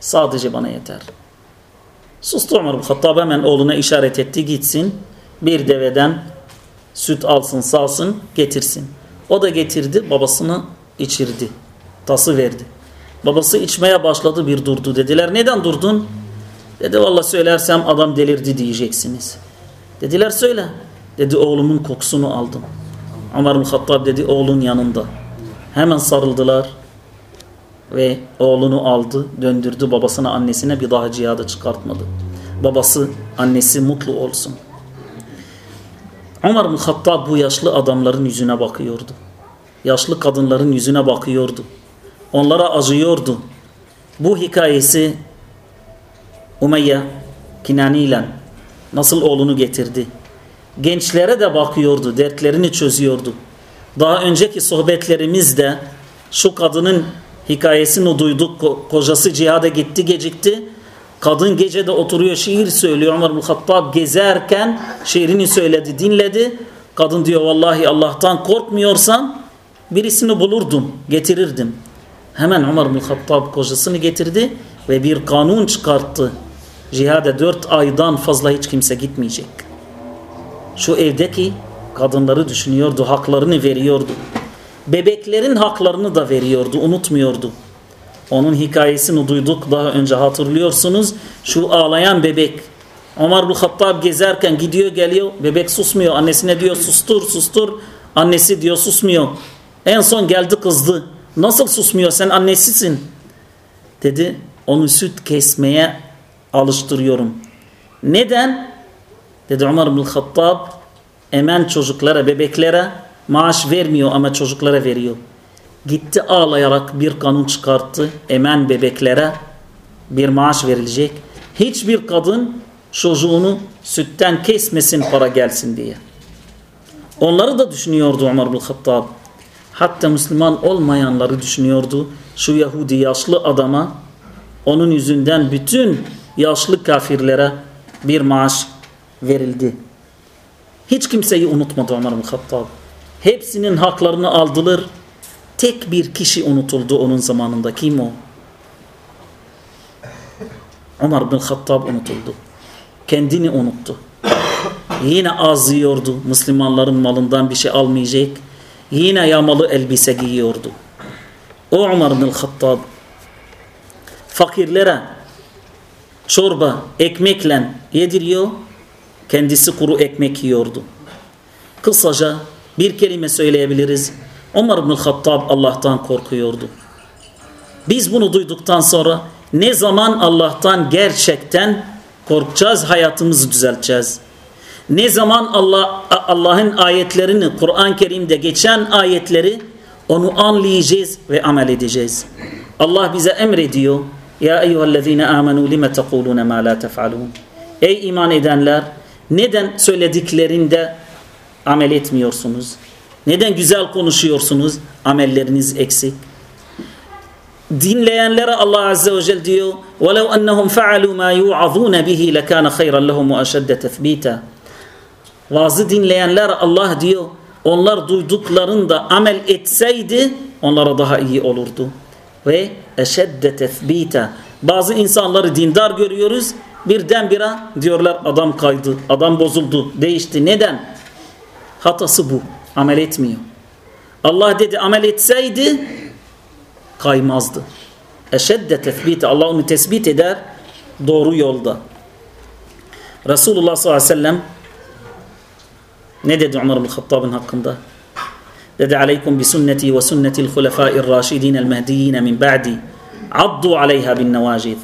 Sadece bana yeter. Sustu bin Hattab hemen oğluna işaret etti gitsin. Bir deveden süt alsın salsın getirsin. O da getirdi babasını içirdi. Tası verdi. Babası içmeye başladı bir durdu dediler. Neden durdun? Dedi valla söylersem adam delirdi diyeceksiniz. Dediler söyle. Dedi oğlumun kokusunu aldım. Ömer Hattab dedi oğlun yanında. Hemen sarıldılar ve oğlunu aldı, döndürdü babasına, annesine bir daha cihada çıkartmadı. Babası, annesi mutlu olsun. Ömer bin Hattab bu yaşlı adamların yüzüne bakıyordu. Yaşlı kadınların yüzüne bakıyordu. Onlara acıyordu. Bu hikayesi Umeyye Kinani ile nasıl oğlunu getirdi? gençlere de bakıyordu, dertlerini çözüyordu. Daha önceki sohbetlerimizde şu kadının hikayesini duyduk. Kocası cihada gitti, gecikti. Kadın gecede oturuyor, şiir söylüyor. Ömer bin gezerken şiirini söyledi, dinledi. Kadın diyor vallahi Allah'tan korkmuyorsan birisini bulurdum, getirirdim. Hemen Ömer bin kocasını getirdi ve bir kanun çıkarttı. Cihada dört aydan fazla hiç kimse gitmeyecek şu evdeki kadınları düşünüyordu, haklarını veriyordu. Bebeklerin haklarını da veriyordu, unutmuyordu. Onun hikayesini duyduk daha önce hatırlıyorsunuz. Şu ağlayan bebek. Ömer bin Hattab gezerken gidiyor geliyor. Bebek susmuyor. Annesine diyor sustur sustur. Annesi diyor susmuyor. En son geldi kızdı. Nasıl susmuyor sen annesisin. Dedi onu süt kesmeye alıştırıyorum. Neden? Dedi Ömer bin Hattab emen çocuklara, bebeklere maaş vermiyor ama çocuklara veriyor. Gitti ağlayarak bir kanun çıkarttı. Emen bebeklere bir maaş verilecek. Hiçbir kadın çocuğunu sütten kesmesin para gelsin diye. Onları da düşünüyordu Ömer bin Hattab. Hatta Müslüman olmayanları düşünüyordu. Şu Yahudi yaşlı adama onun yüzünden bütün yaşlı kafirlere bir maaş verildi. Hiç kimseyi unutmadı Ömer bin Hattab. Hepsinin haklarını aldılar. Tek bir kişi unutuldu onun zamanında. Kim o? Ömer bin Hattab unutuldu. Kendini unuttu. Yine az yiyordu. Müslümanların malından bir şey almayacak. Yine yamalı elbise giyiyordu. O Ömer bin Hattab fakirlere çorba ekmekle yediriyor. Kendisi kuru ekmek yiyordu. Kısaca bir kelime söyleyebiliriz. Ömer bin Hattab Allah'tan korkuyordu. Biz bunu duyduktan sonra ne zaman Allah'tan gerçekten korkacağız, hayatımızı düzelteceğiz. Ne zaman Allah Allah'ın ayetlerini, Kur'an-ı Kerim'de geçen ayetleri onu anlayacağız ve amel edeceğiz. Allah bize emrediyor. Ya eyyühellezine amenu lime tekulune ma la tef'alun. Ey iman edenler neden söylediklerinde amel etmiyorsunuz? Neden güzel konuşuyorsunuz? Amelleriniz eksik. Dinleyenlere Allah Azze ve Celle diyor وَلَوْ أَنَّهُمْ فَعَلُوا مَا يُوعَظُونَ بِهِ لَكَانَ خَيْرًا لَهُمْ وَأَشَدَّ تَثْبِيتًا Vaazı dinleyenler Allah diyor onlar duyduklarında amel etseydi onlara daha iyi olurdu. Ve eşedde tethbita. Bazı insanları dindar görüyoruz. Birdenbire diyorlar adam kaydı, adam bozuldu, değişti. Neden? Hatası bu. Amel etmiyor. Allah dedi amel etseydi kaymazdı. Eşedde tethbita. Allah onu tespit eder doğru yolda. Resulullah sallallahu aleyhi ve sellem ne dedi Ömer bin Hattab'ın hakkında? Dedi aleykum bi sünneti ve sünnetil hulefâir râşidînel mehdiyîne min ba'di addu aleyha bin nevâcid.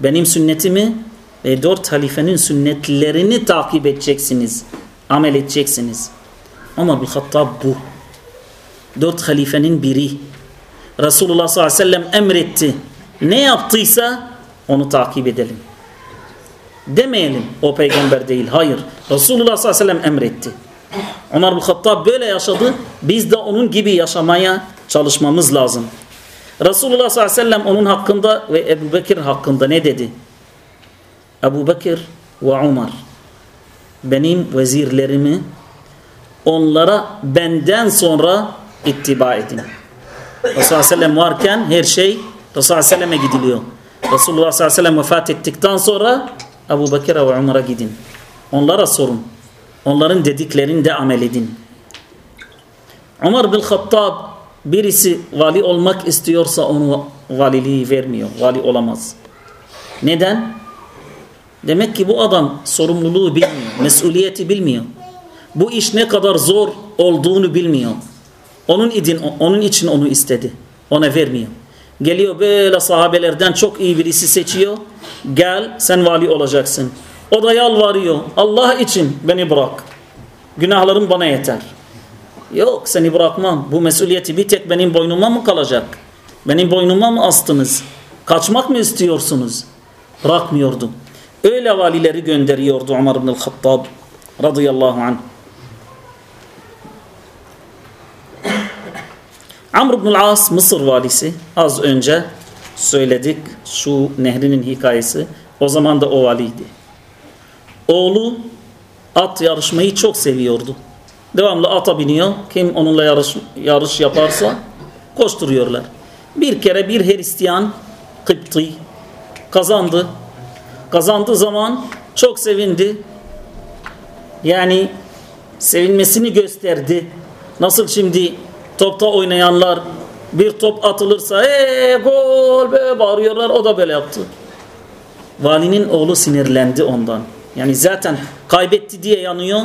Benim sünnetimi ve dört halifenin sünnetlerini takip edeceksiniz. Amel edeceksiniz. Ömer bin Hattab bu. Dört halifenin biri. Resulullah sallallahu aleyhi ve sellem emretti. Ne yaptıysa onu takip edelim. Demeyelim o peygamber değil. Hayır. Resulullah sallallahu aleyhi ve sellem emretti. Ömer bin Hattab böyle yaşadı. Biz de onun gibi yaşamaya çalışmamız lazım. Resulullah sallallahu aleyhi ve sellem onun hakkında ve Ebu Bekir hakkında ne dedi? Ebu Bekir ve Umar benim vezirlerimi onlara benden sonra ittiba edin. Resulullah sellem varken her şey Resulullah selleme gidiliyor. Resulullah sallallahu aleyhi ve sellem vefat ettikten sonra Ebu Bekir ve Umar'a gidin. Onlara sorun. Onların dediklerini de amel edin. Ömer bin Hattab birisi vali olmak istiyorsa onu valiliği vermiyor. Vali olamaz. Neden? Demek ki bu adam sorumluluğu bilmiyor. Mesuliyeti bilmiyor. Bu iş ne kadar zor olduğunu bilmiyor. Onun için, onun için onu istedi. Ona vermiyor. Geliyor böyle sahabelerden çok iyi birisi seçiyor. Gel sen vali olacaksın. O da yalvarıyor. Allah için beni bırak. Günahlarım bana yeter. Yok seni bırakmam. Bu mesuliyeti bir tek benim boynuma mı kalacak? Benim boynuma mı astınız? Kaçmak mı istiyorsunuz? Bırakmıyordu. Öyle valileri gönderiyordu Ömer bin Hattab radıyallahu anh. Amr bin As Mısır valisi az önce söyledik şu nehrinin hikayesi. O zaman da o valiydi. Oğlu at yarışmayı çok seviyordu. Devamlı ata biniyor. Kim onunla yarış, yarış yaparsa koşturuyorlar. Bir kere bir Hristiyan Kıpti kazandı. Kazandığı zaman çok sevindi. Yani sevinmesini gösterdi. Nasıl şimdi topta oynayanlar bir top atılırsa hey gol be bağırıyorlar o da böyle yaptı. Valinin oğlu sinirlendi ondan. Yani zaten kaybetti diye yanıyor.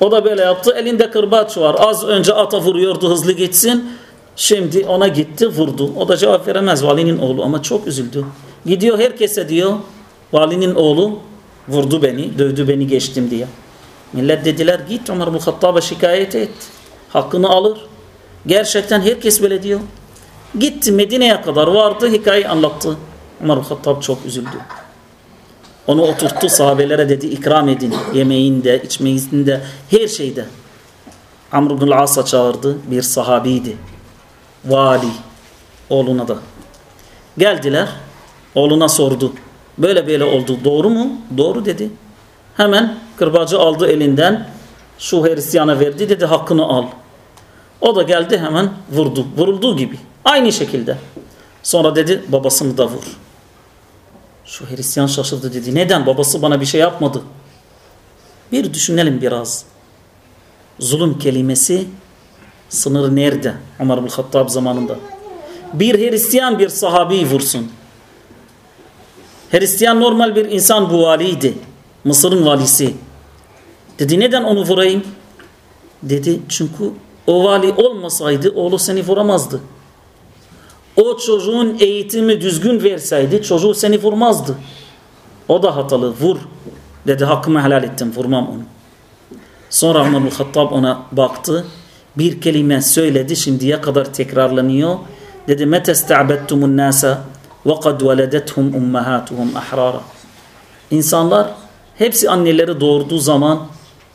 O da böyle yaptı. Elinde kırbaç var. Az önce ata vuruyordu hızlı gitsin. Şimdi ona gitti vurdu. O da cevap veremez valinin oğlu ama çok üzüldü. Gidiyor herkese diyor valinin oğlu vurdu beni, dövdü beni geçtim diye. Millet dediler git Ömer Hattab'a şikayet et. Hakkını alır. Gerçekten herkes böyle diyor. Gitti Medine'ye kadar vardı hikayeyi anlattı. Ömer bin Hattab çok üzüldü. Onu oturttu sahabelere dedi ikram edin. Yemeğinde, içmeğinde, her şeyde. Amr ibn As'a çağırdı. Bir sahabiydi. Vali. Oğluna da. Geldiler. Oğluna sordu. Böyle böyle oldu. Doğru mu? Doğru dedi. Hemen kırbacı aldı elinden. Şu Hristiyana verdi dedi hakkını al. O da geldi hemen vurdu. Vurulduğu gibi. Aynı şekilde. Sonra dedi babasını da vur. Şu Hristiyan şaşırdı dedi. Neden? Babası bana bir şey yapmadı. Bir düşünelim biraz. Zulüm kelimesi sınırı nerede? Ömer bin Hattab zamanında. Bir Hristiyan bir sahabi vursun. Hristiyan normal bir insan bu valiydi. Mısır'ın valisi. Dedi neden onu vurayım? Dedi çünkü o vali olmasaydı oğlu seni vuramazdı. O çocuğun eğitimi düzgün verseydi çocuğu seni vurmazdı. O da hatalı vur. Dedi hakkımı helal ettim vurmam onu. Sonra Ömer bin Hattab ona baktı. Bir kelime söyledi şimdiye kadar tekrarlanıyor. Dedi metesta'bettumun nasa ve kad veledethum ummahatuhum ahrara. İnsanlar hepsi anneleri doğurduğu zaman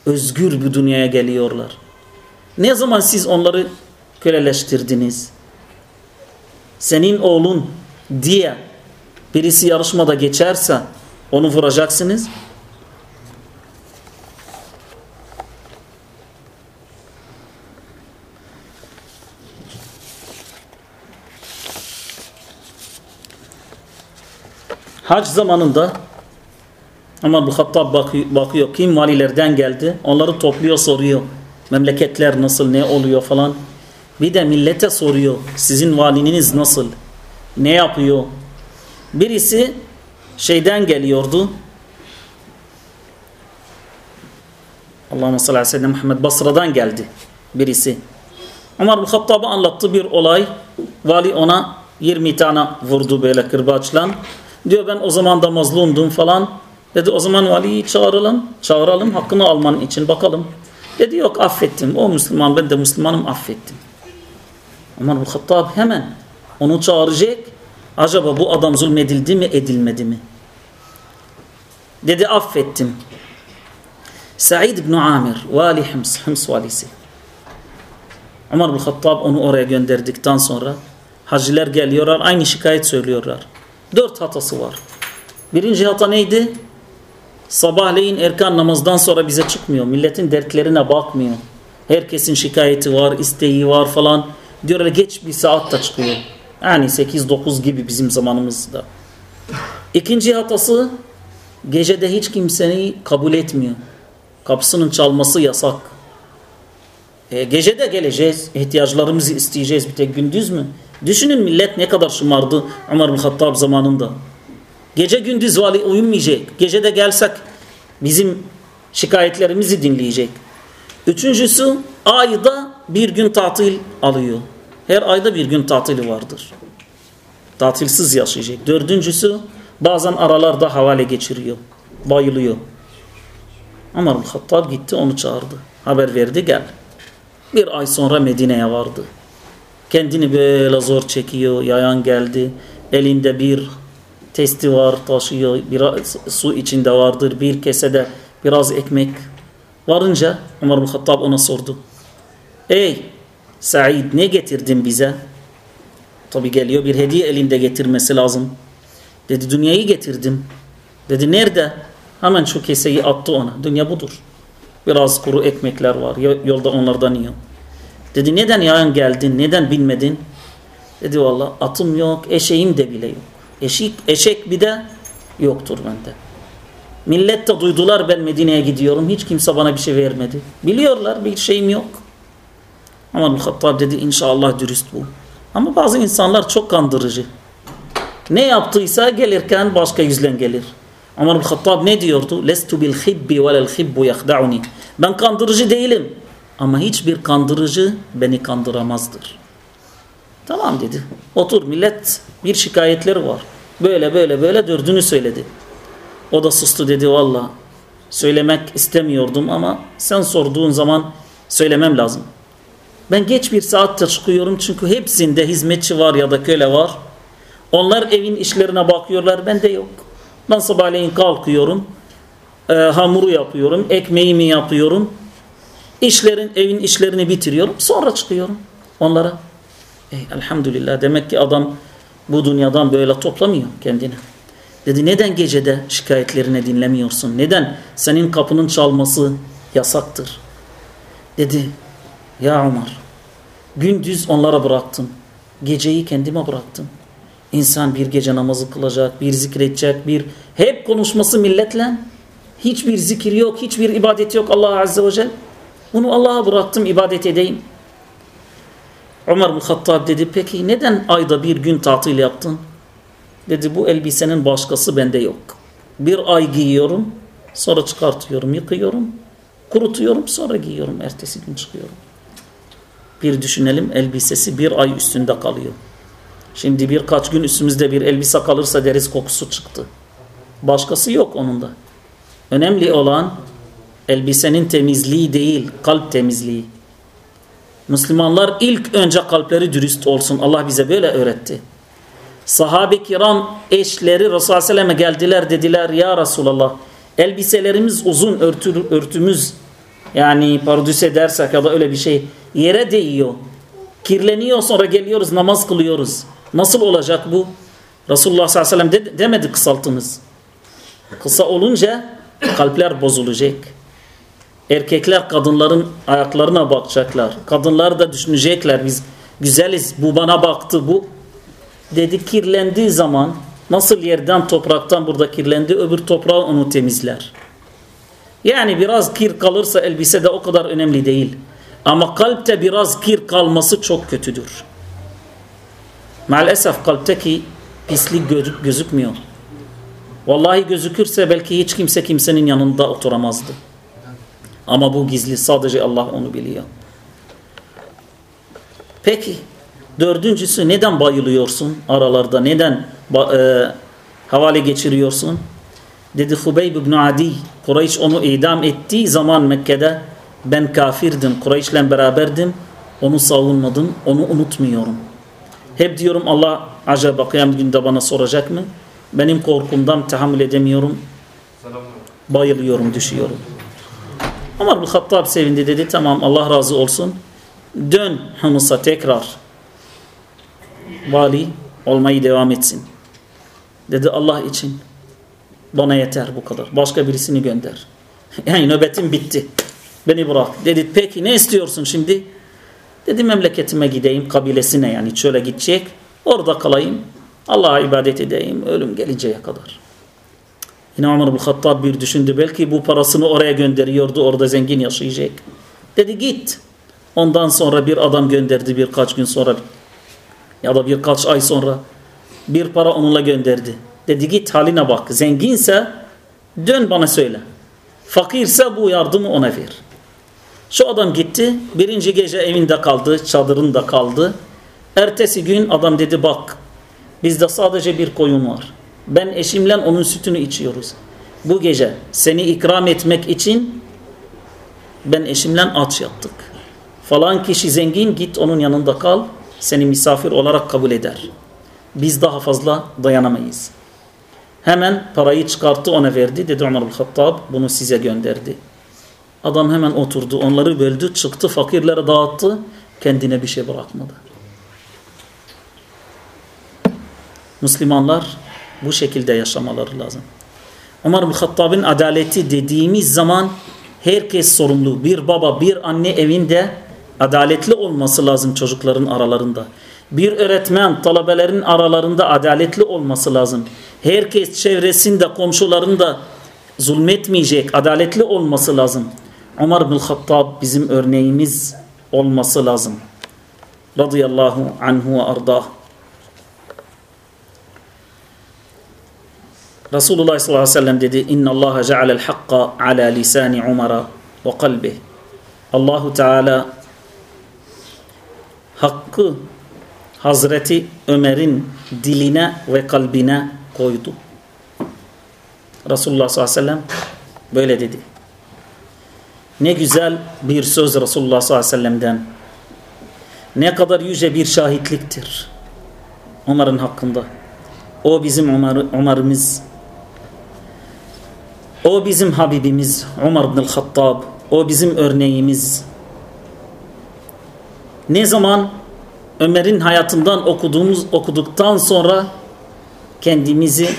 özgür bir dünyaya geliyorlar. Ne zaman siz onları köleleştirdiniz? Senin oğlun diye birisi yarışmada geçerse onu vuracaksınız. Hac zamanında ama bu Hattab bakıyor, bakıyor kim valilerden geldi onları topluyor soruyor memleketler nasıl ne oluyor falan. Bir de millete soruyor sizin valiniz nasıl? Ne yapıyor? Birisi şeyden geliyordu. Allahümme sallallahu aleyhi ve sellem Muhammed Basra'dan geldi birisi. Ömer bin Hattab'a anlattı bir olay. Vali ona 20 tane vurdu böyle kırbaçla. Diyor ben o zaman da mazlumdum falan. Dedi o zaman valiyi çağıralım, çağıralım hakkını alman için bakalım. Dedi yok affettim. O Müslüman ben de Müslümanım affettim. Bu Hattab hemen onu çağıracak. Acaba bu adam zulmedildi mi edilmedi mi? Dedi affettim. Said ibn Amir, vali Hıms, Hıms valisi. Ömer Hattab onu oraya gönderdikten sonra hacılar geliyorlar aynı şikayet söylüyorlar. Dört hatası var. Birinci hata neydi? Sabahleyin erken namazdan sonra bize çıkmıyor. Milletin dertlerine bakmıyor. Herkesin şikayeti var, isteği var falan. Diyorlar geç bir saat da çıkıyor. Yani 8-9 gibi bizim zamanımızda. İkinci hatası gecede hiç kimseyi kabul etmiyor. Kapısının çalması yasak. E, gece geleceğiz. ihtiyaçlarımızı isteyeceğiz bir tek gündüz mü? Düşünün millet ne kadar şımardı Ömer bin Hattab zamanında. Gece gündüz uyumayacak. Gece de gelsek bizim şikayetlerimizi dinleyecek. Üçüncüsü ayda bir gün tatil alıyor. Her ayda bir gün tatili vardır. Tatilsiz yaşayacak. Dördüncüsü bazen aralarda havale geçiriyor. Bayılıyor. Ömer Hattab gitti onu çağırdı. Haber verdi gel. Bir ay sonra Medine'ye vardı. Kendini böyle zor çekiyor. Yayan geldi. Elinde bir testi var taşıyor. Biraz su içinde vardır. Bir kesede biraz ekmek. Varınca Ömer Hattab ona sordu. Ey Said ne getirdin bize? Tabi geliyor bir hediye elinde getirmesi lazım. Dedi dünyayı getirdim. Dedi nerede? Hemen şu keseyi attı ona. Dünya budur. Biraz kuru ekmekler var. Yolda onlardan yiyor. Dedi neden yarın geldin? Neden bilmedin? Dedi valla atım yok, eşeğim de bile yok. Eşik, eşek bir de yoktur bende. Millet de duydular ben Medine'ye gidiyorum. Hiç kimse bana bir şey vermedi. Biliyorlar bir şeyim yok. Ama Hattab dedi inşallah dürüst bu. Ama bazı insanlar çok kandırıcı. Ne yaptıysa gelirken başka yüzlen gelir. Ömer Hattab ne diyordu? Lestu bil hibbi velel hibbu yahda'uni. Ben kandırıcı değilim. Ama hiçbir kandırıcı beni kandıramazdır. Tamam dedi. Otur millet bir şikayetleri var. Böyle böyle böyle dördünü söyledi. O da sustu dedi valla. Söylemek istemiyordum ama sen sorduğun zaman söylemem lazım. Ben geç bir saatte çıkıyorum çünkü hepsinde hizmetçi var ya da köle var. Onlar evin işlerine bakıyorlar ben de yok. Ben sabahleyin kalkıyorum. E, hamuru yapıyorum. Ekmeğimi yapıyorum. İşlerin, evin işlerini bitiriyorum. Sonra çıkıyorum onlara. E, elhamdülillah demek ki adam bu dünyadan böyle toplamıyor kendini. Dedi neden gecede şikayetlerini dinlemiyorsun? Neden senin kapının çalması yasaktır? Dedi ya Umar gündüz onlara bıraktım. Geceyi kendime bıraktım. İnsan bir gece namazı kılacak, bir zikredecek, bir hep konuşması milletle. Hiçbir zikir yok, hiçbir ibadet yok Allah Azze ve Celle. Bunu Allah'a bıraktım ibadet edeyim. Ömer bin dedi peki neden ayda bir gün tatil yaptın? Dedi bu elbisenin başkası bende yok. Bir ay giyiyorum sonra çıkartıyorum yıkıyorum kurutuyorum sonra giyiyorum ertesi gün çıkıyorum. Bir düşünelim elbisesi bir ay üstünde kalıyor. Şimdi birkaç gün üstümüzde bir elbise kalırsa deriz kokusu çıktı. Başkası yok onun da. Önemli olan elbisenin temizliği değil kalp temizliği. Müslümanlar ilk önce kalpleri dürüst olsun. Allah bize böyle öğretti. Sahabe-i kiram eşleri Resulullah geldiler dediler ya Resulallah elbiselerimiz uzun örtü, örtümüz yani pardüs edersek ya da öyle bir şey yere değiyor. Kirleniyor sonra geliyoruz namaz kılıyoruz. Nasıl olacak bu? Resulullah sallallahu aleyhi ve sellem de, demedi kısaltınız. Kısa olunca kalpler bozulacak. Erkekler kadınların ayaklarına bakacaklar. Kadınlar da düşünecekler biz güzeliz bu bana baktı bu. Dedi kirlendiği zaman nasıl yerden topraktan burada kirlendi öbür toprağı onu temizler. Yani biraz kir kalırsa elbise de o kadar önemli değil. Ama kalpte biraz kir kalması çok kötüdür. Maalesef kalpteki pislik gözük, gözükmüyor. Vallahi gözükürse belki hiç kimse kimsenin yanında oturamazdı. Ama bu gizli sadece Allah onu biliyor. Peki dördüncüsü neden bayılıyorsun aralarda neden e, havale geçiriyorsun? Dedi Hubeyb ibn Adi Kureyş onu idam ettiği zaman Mekke'de ben kafirdim Kureyş'le beraberdim onu savunmadım onu unutmuyorum. Hep diyorum Allah acaba kıyam günde bana soracak mı? Benim korkumdan tahammül edemiyorum. Bayılıyorum, düşüyorum. Ömer bin Hattab sevindi dedi tamam Allah razı olsun. Dön Humus'a tekrar. Vali olmayı devam etsin. Dedi Allah için. Bana yeter bu kadar. Başka birisini gönder. Yani nöbetim bitti. Beni bırak. Dedi peki ne istiyorsun şimdi? Dedi memleketime gideyim kabilesine yani şöyle gidecek. Orada kalayım. Allah'a ibadet edeyim ölüm gelinceye kadar. Yine Ömer Hattab bir düşündü. Belki bu parasını oraya gönderiyordu. Orada zengin yaşayacak. Dedi git. Ondan sonra bir adam gönderdi birkaç gün sonra ya da birkaç ay sonra bir para onunla gönderdi. Dedi git haline bak. Zenginse dön bana söyle. Fakirse bu yardımı ona ver. Şu adam gitti. Birinci gece evinde kaldı. Çadırında kaldı. Ertesi gün adam dedi bak bizde sadece bir koyun var. Ben eşimle onun sütünü içiyoruz. Bu gece seni ikram etmek için ben eşimle aç yattık. Falan kişi zengin git onun yanında kal. Seni misafir olarak kabul eder. Biz daha fazla dayanamayız. Hemen parayı çıkarttı ona verdi. Dedi Ömer bin Hattab bunu size gönderdi. Adam hemen oturdu. Onları böldü. Çıktı fakirlere dağıttı. Kendine bir şey bırakmadı. Müslümanlar bu şekilde yaşamaları lazım. Ömer Hattab'ın adaleti dediğimiz zaman herkes sorumlu. Bir baba, bir anne evinde adaletli olması lazım çocukların aralarında. Bir öğretmen talebelerin aralarında adaletli olması lazım. Herkes çevresinde, komşularında zulmetmeyecek, adaletli olması lazım. Ömer bin Hattab bizim örneğimiz olması lazım. Radıyallahu anhu ve ardah. Resulullah sallallahu aleyhi ve sellem dedi İnna Allah cealel hakka ala lisani Umar'a ve kalbih. Allahu Teala hakkı Hazreti Ömer'in diline ve kalbine koydu. Resulullah sallallahu aleyhi ve sellem böyle dedi. Ne güzel bir söz Resulullah sallallahu aleyhi ve sellem'den. Ne kadar yüce bir şahitliktir. Ömer'in hakkında. O bizim Ömer, Ömer'imiz. O bizim Habibimiz Ömer bin Hattab. O bizim örneğimiz. Ne zaman Ömer'in hayatından okuduğumuz okuduktan sonra kendimizi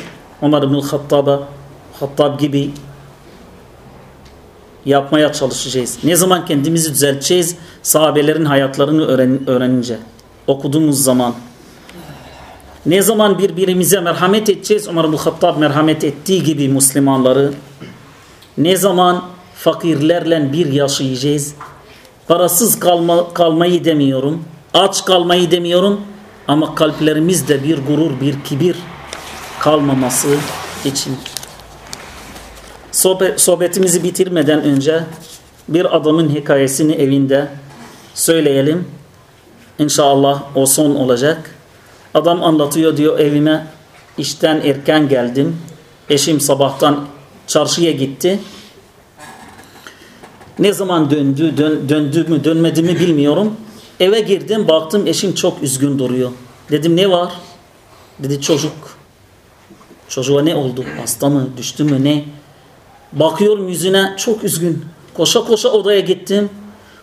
Ömer bin Hattab'a Hattab gibi yapmaya çalışacağız. Ne zaman kendimizi düzelteceğiz? Sahabelerin hayatlarını öğren öğrenince. Okuduğumuz zaman. Ne zaman birbirimize merhamet edeceğiz? Ömer bin Hattab merhamet ettiği gibi Müslümanları. Ne zaman fakirlerle bir yaşayacağız? Parasız kalma, kalmayı demiyorum. Aç kalmayı demiyorum. Ama kalplerimizde bir gurur, bir kibir kalmaması için. Sohbet, sohbetimizi bitirmeden önce bir adamın hikayesini evinde söyleyelim. İnşallah o son olacak. Adam anlatıyor diyor evime işten erken geldim. Eşim sabahtan çarşıya gitti. Ne zaman döndü, dön, döndü mü dönmedi mi bilmiyorum. Eve girdim baktım eşim çok üzgün duruyor. Dedim ne var? Dedi çocuk. Çocuğa ne oldu? Hasta mı? Düştü mü? Ne? Bakıyorum yüzüne çok üzgün. Koşa koşa odaya gittim.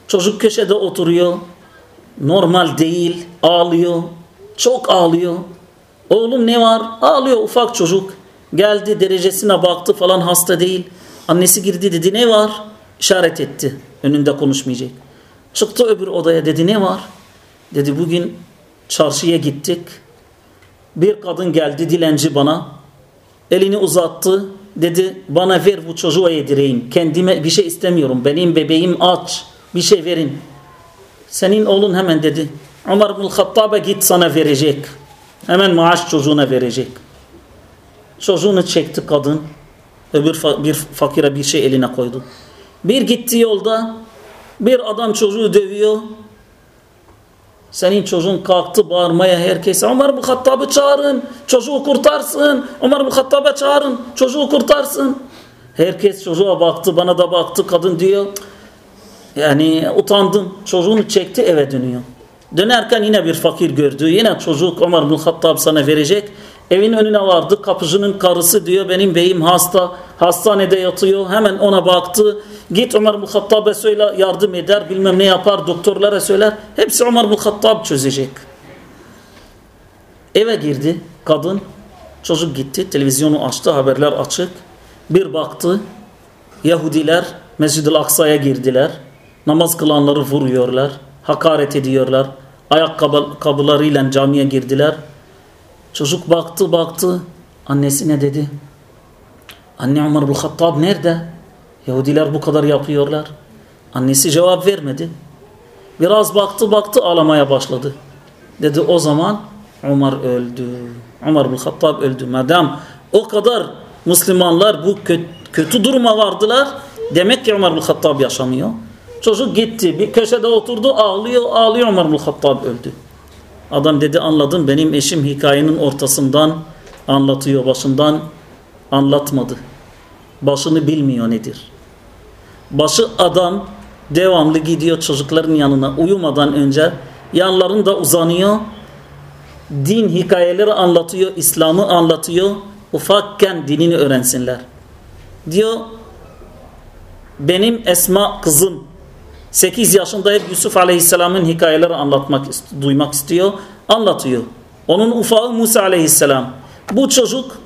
Çocuk köşede oturuyor. Normal değil. Ağlıyor. Çok ağlıyor. Oğlum ne var? Ağlıyor ufak çocuk. Geldi derecesine baktı falan hasta değil. Annesi girdi dedi ne var? İşaret etti. Önünde konuşmayacak. Çıktı öbür odaya dedi ne var? Dedi bugün çarşıya gittik. Bir kadın geldi dilenci bana. Elini uzattı. Dedi bana ver bu çocuğa yedireyim. Kendime bir şey istemiyorum. Benim bebeğim aç. Bir şey verin. Senin oğlun hemen dedi. Ömer bin Hattab'a git sana verecek. Hemen maaş çocuğuna verecek. Çocuğunu çekti kadın. Öbür bir fakire bir şey eline koydu. Bir gitti yolda bir adam çocuğu dövüyor. Senin çocuğun kalktı bağırmaya herkese Ömer bin Hattab'ı çağırın çocuğu kurtarsın. Ömer bin Hattab'a çağırın çocuğu kurtarsın. Herkes çocuğa baktı bana da baktı kadın diyor. Yani utandım çocuğunu çekti eve dönüyor. Dönerken yine bir fakir gördü. Yine çocuk Ömer bin Hattab sana verecek. Evin önüne vardı. Kapıcının karısı diyor benim beyim hasta. Hastanede yatıyor. Hemen ona baktı. Git Ömer bin Hattab'a söyle yardım eder. Bilmem ne yapar. Doktorlara söyler. Hepsi Ömer Hattab çözecek. Eve girdi kadın. Çocuk gitti. Televizyonu açtı. Haberler açık. Bir baktı. Yahudiler Mescid-i Aksa'ya girdiler. Namaz kılanları vuruyorlar. Hakaret ediyorlar. Ayakkabılarıyla camiye girdiler. Çocuk baktı baktı. Annesi ne dedi? Anne Ömer Hattab nerede? Yahudiler bu kadar yapıyorlar. Annesi cevap vermedi. Biraz baktı baktı ağlamaya başladı. Dedi o zaman Ömer öldü. Ömer bin Hattab öldü. Madem o kadar Müslümanlar bu kötü, kötü duruma vardılar. Demek ki Ömer bin Hattab yaşamıyor. Çocuk gitti. Bir köşede oturdu ağlıyor ağlıyor Ömer bin Hattab öldü. Adam dedi anladım benim eşim hikayenin ortasından anlatıyor başından anlatmadı. Başını bilmiyor nedir. Başı adam devamlı gidiyor çocukların yanına uyumadan önce yanlarında uzanıyor. Din hikayeleri anlatıyor, İslam'ı anlatıyor. Ufakken dinini öğrensinler. Diyor benim Esma kızım 8 yaşında hep Yusuf Aleyhisselam'ın hikayeleri anlatmak, duymak istiyor. Anlatıyor. Onun ufağı Musa Aleyhisselam. Bu çocuk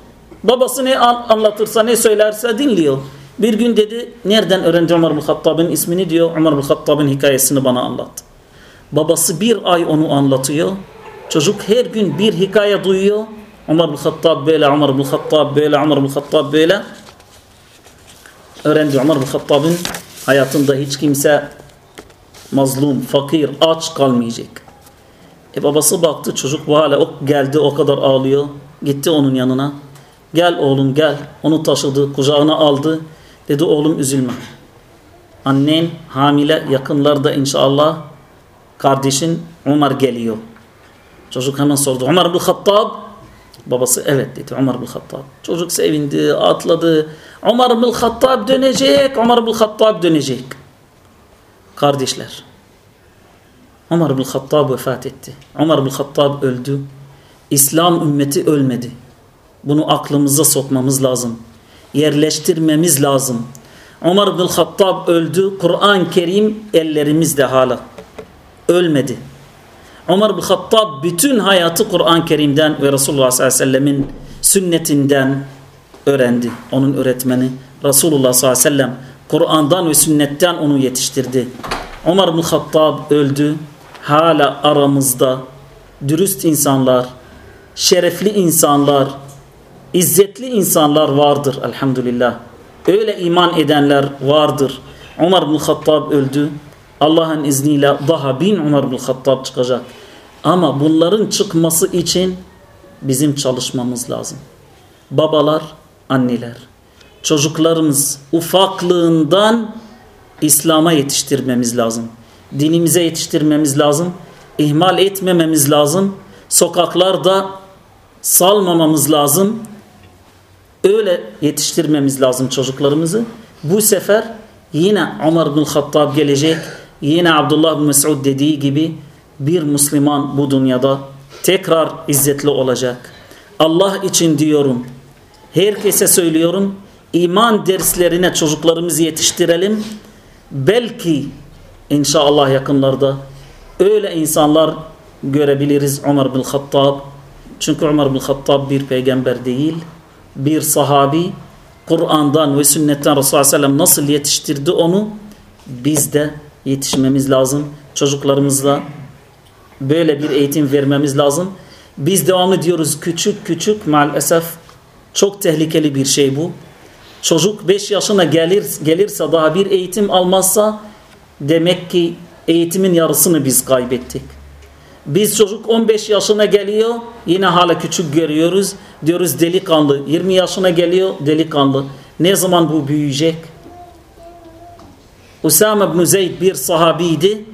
babası ne anlatırsa ne söylerse dinliyor. Bir gün dedi nereden öğrendi Ömer Hattab'ın ismini diyor. Ömer Hattab'ın hikayesini bana anlattı. Babası bir ay onu anlatıyor. Çocuk her gün bir hikaye duyuyor. Ömer Hattab böyle, Ömer Hattab böyle, Ömer Hattab böyle. Öğrendi Ömer Hattab'ın hayatında hiç kimse mazlum, fakir, aç kalmayacak. E babası baktı çocuk bu hale geldi o kadar ağlıyor. Gitti onun yanına. Gel oğlum gel. Onu taşıdı, kucağına aldı. Dedi oğlum üzülme. Annen hamile yakınlarda inşallah kardeşin Ömer geliyor. Çocuk hemen sordu. Ömer bin Hattab. Babası evet dedi Ömer bin Hattab. Çocuk sevindi, atladı. Ömer bin Hattab dönecek, Ömer bin Hattab dönecek. Kardeşler. Ömer bin Hattab vefat etti. Ömer bin Hattab öldü. İslam ümmeti ölmedi. Bunu aklımıza sokmamız lazım. Yerleştirmemiz lazım. Ömer bin Hattab öldü. Kur'an-ı Kerim ellerimizde hala. Ölmedi. Ömer bin Hattab bütün hayatı Kur'an-ı Kerim'den ve Resulullah sallallahu aleyhi ve sellemin sünnetinden öğrendi. Onun öğretmeni Resulullah sallallahu aleyhi ve sellem Kur'an'dan ve sünnetten onu yetiştirdi. Ömer bin Hattab öldü. Hala aramızda dürüst insanlar, şerefli insanlar, izzetli insanlar vardır elhamdülillah. Öyle iman edenler vardır. Ömer bin Hattab öldü. Allah'ın izniyle daha bin Ömer bin Hattab çıkacak. Ama bunların çıkması için bizim çalışmamız lazım. Babalar, anneler, çocuklarımız ufaklığından İslam'a yetiştirmemiz lazım. Dinimize yetiştirmemiz lazım. İhmal etmememiz lazım. Sokaklarda salmamamız lazım. Öyle yetiştirmemiz lazım çocuklarımızı. Bu sefer yine Ömer bin Hattab gelecek. Yine Abdullah bin Mesud dediği gibi bir Müslüman bu dünyada tekrar izzetli olacak. Allah için diyorum. Herkese söylüyorum. İman derslerine çocuklarımızı yetiştirelim. Belki inşallah yakınlarda öyle insanlar görebiliriz Ömer bin Hattab. Çünkü Ömer bin Hattab bir peygamber değil, bir sahabi. Kur'an'dan ve sünnetten Resulullah Sellem nasıl yetiştirdi onu biz de yetişmemiz lazım. Çocuklarımızla böyle bir eğitim vermemiz lazım. Biz devamlı diyoruz küçük küçük maalesef çok tehlikeli bir şey bu. Çocuk 5 yaşına gelir, gelirse daha bir eğitim almazsa demek ki eğitimin yarısını biz kaybettik. Biz çocuk 15 yaşına geliyor yine hala küçük görüyoruz. Diyoruz delikanlı. 20 yaşına geliyor delikanlı. Ne zaman bu büyüyecek? Usame bin Zeyd bir sahabiydi.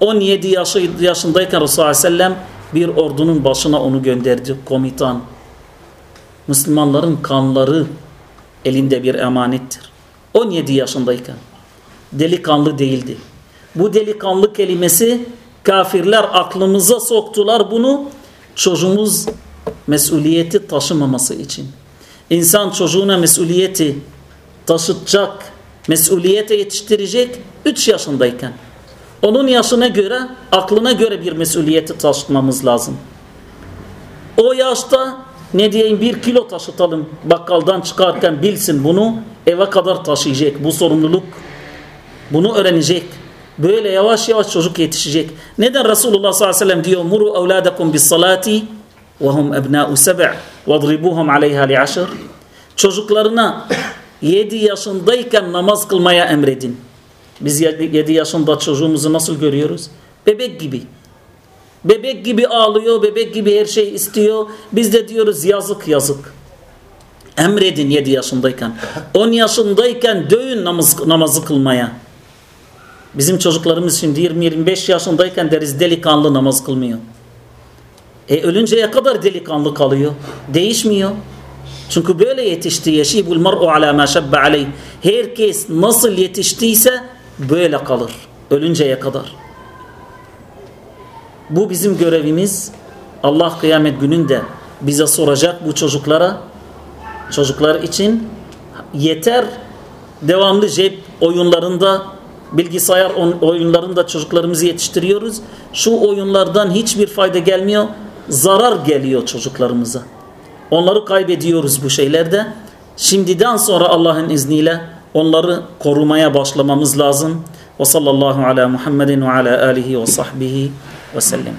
17 yaşı, yaşındayken Resulullah Sellem bir ordunun başına onu gönderdi komutan. Müslümanların kanları elinde bir emanettir. 17 yaşındayken delikanlı değildi. Bu delikanlı kelimesi kafirler aklımıza soktular bunu çocuğumuz mesuliyeti taşımaması için. İnsan çocuğuna mesuliyeti taşıtacak, mesuliyete yetiştirecek 3 yaşındayken. Onun yaşına göre, aklına göre bir mesuliyeti taşıtmamız lazım. O yaşta ne diyeyim bir kilo taşıtalım bakkaldan çıkarken bilsin bunu eve kadar taşıyacak bu sorumluluk. Bunu öğrenecek. Böyle yavaş yavaş çocuk yetişecek. Neden Resulullah sallallahu aleyhi ve sellem diyor muru evladakum bis salati ve hum ebna'u seb' vadribuhum aleyha li aşr. Çocuklarına 7 yaşındayken namaz kılmaya emredin. Biz 7 yaşında çocuğumuzu nasıl görüyoruz? Bebek gibi. Bebek gibi ağlıyor, bebek gibi her şey istiyor. Biz de diyoruz yazık yazık. Emredin 7 yaşındayken. 10 yaşındayken dövün namaz, namazı kılmaya. Bizim çocuklarımız şimdi 20-25 yaşındayken deriz delikanlı namaz kılmıyor. E ölünceye kadar delikanlı kalıyor. Değişmiyor. Çünkü böyle yetişti. Yeşibul mar'u ala ma şebbe aleyh. Herkes nasıl yetiştiyse böyle kalır. Ölünceye kadar. Bu bizim görevimiz. Allah kıyamet gününde bize soracak bu çocuklara. Çocuklar için yeter devamlı cep oyunlarında bilgisayar oyunlarında çocuklarımızı yetiştiriyoruz. Şu oyunlardan hiçbir fayda gelmiyor. Zarar geliyor çocuklarımıza. Onları kaybediyoruz bu şeylerde. Şimdiden sonra Allah'ın izniyle onları korumaya başlamamız lazım. Ve sallallahu ala Muhammedin ve ala alihi ve sahbihi ve sellem.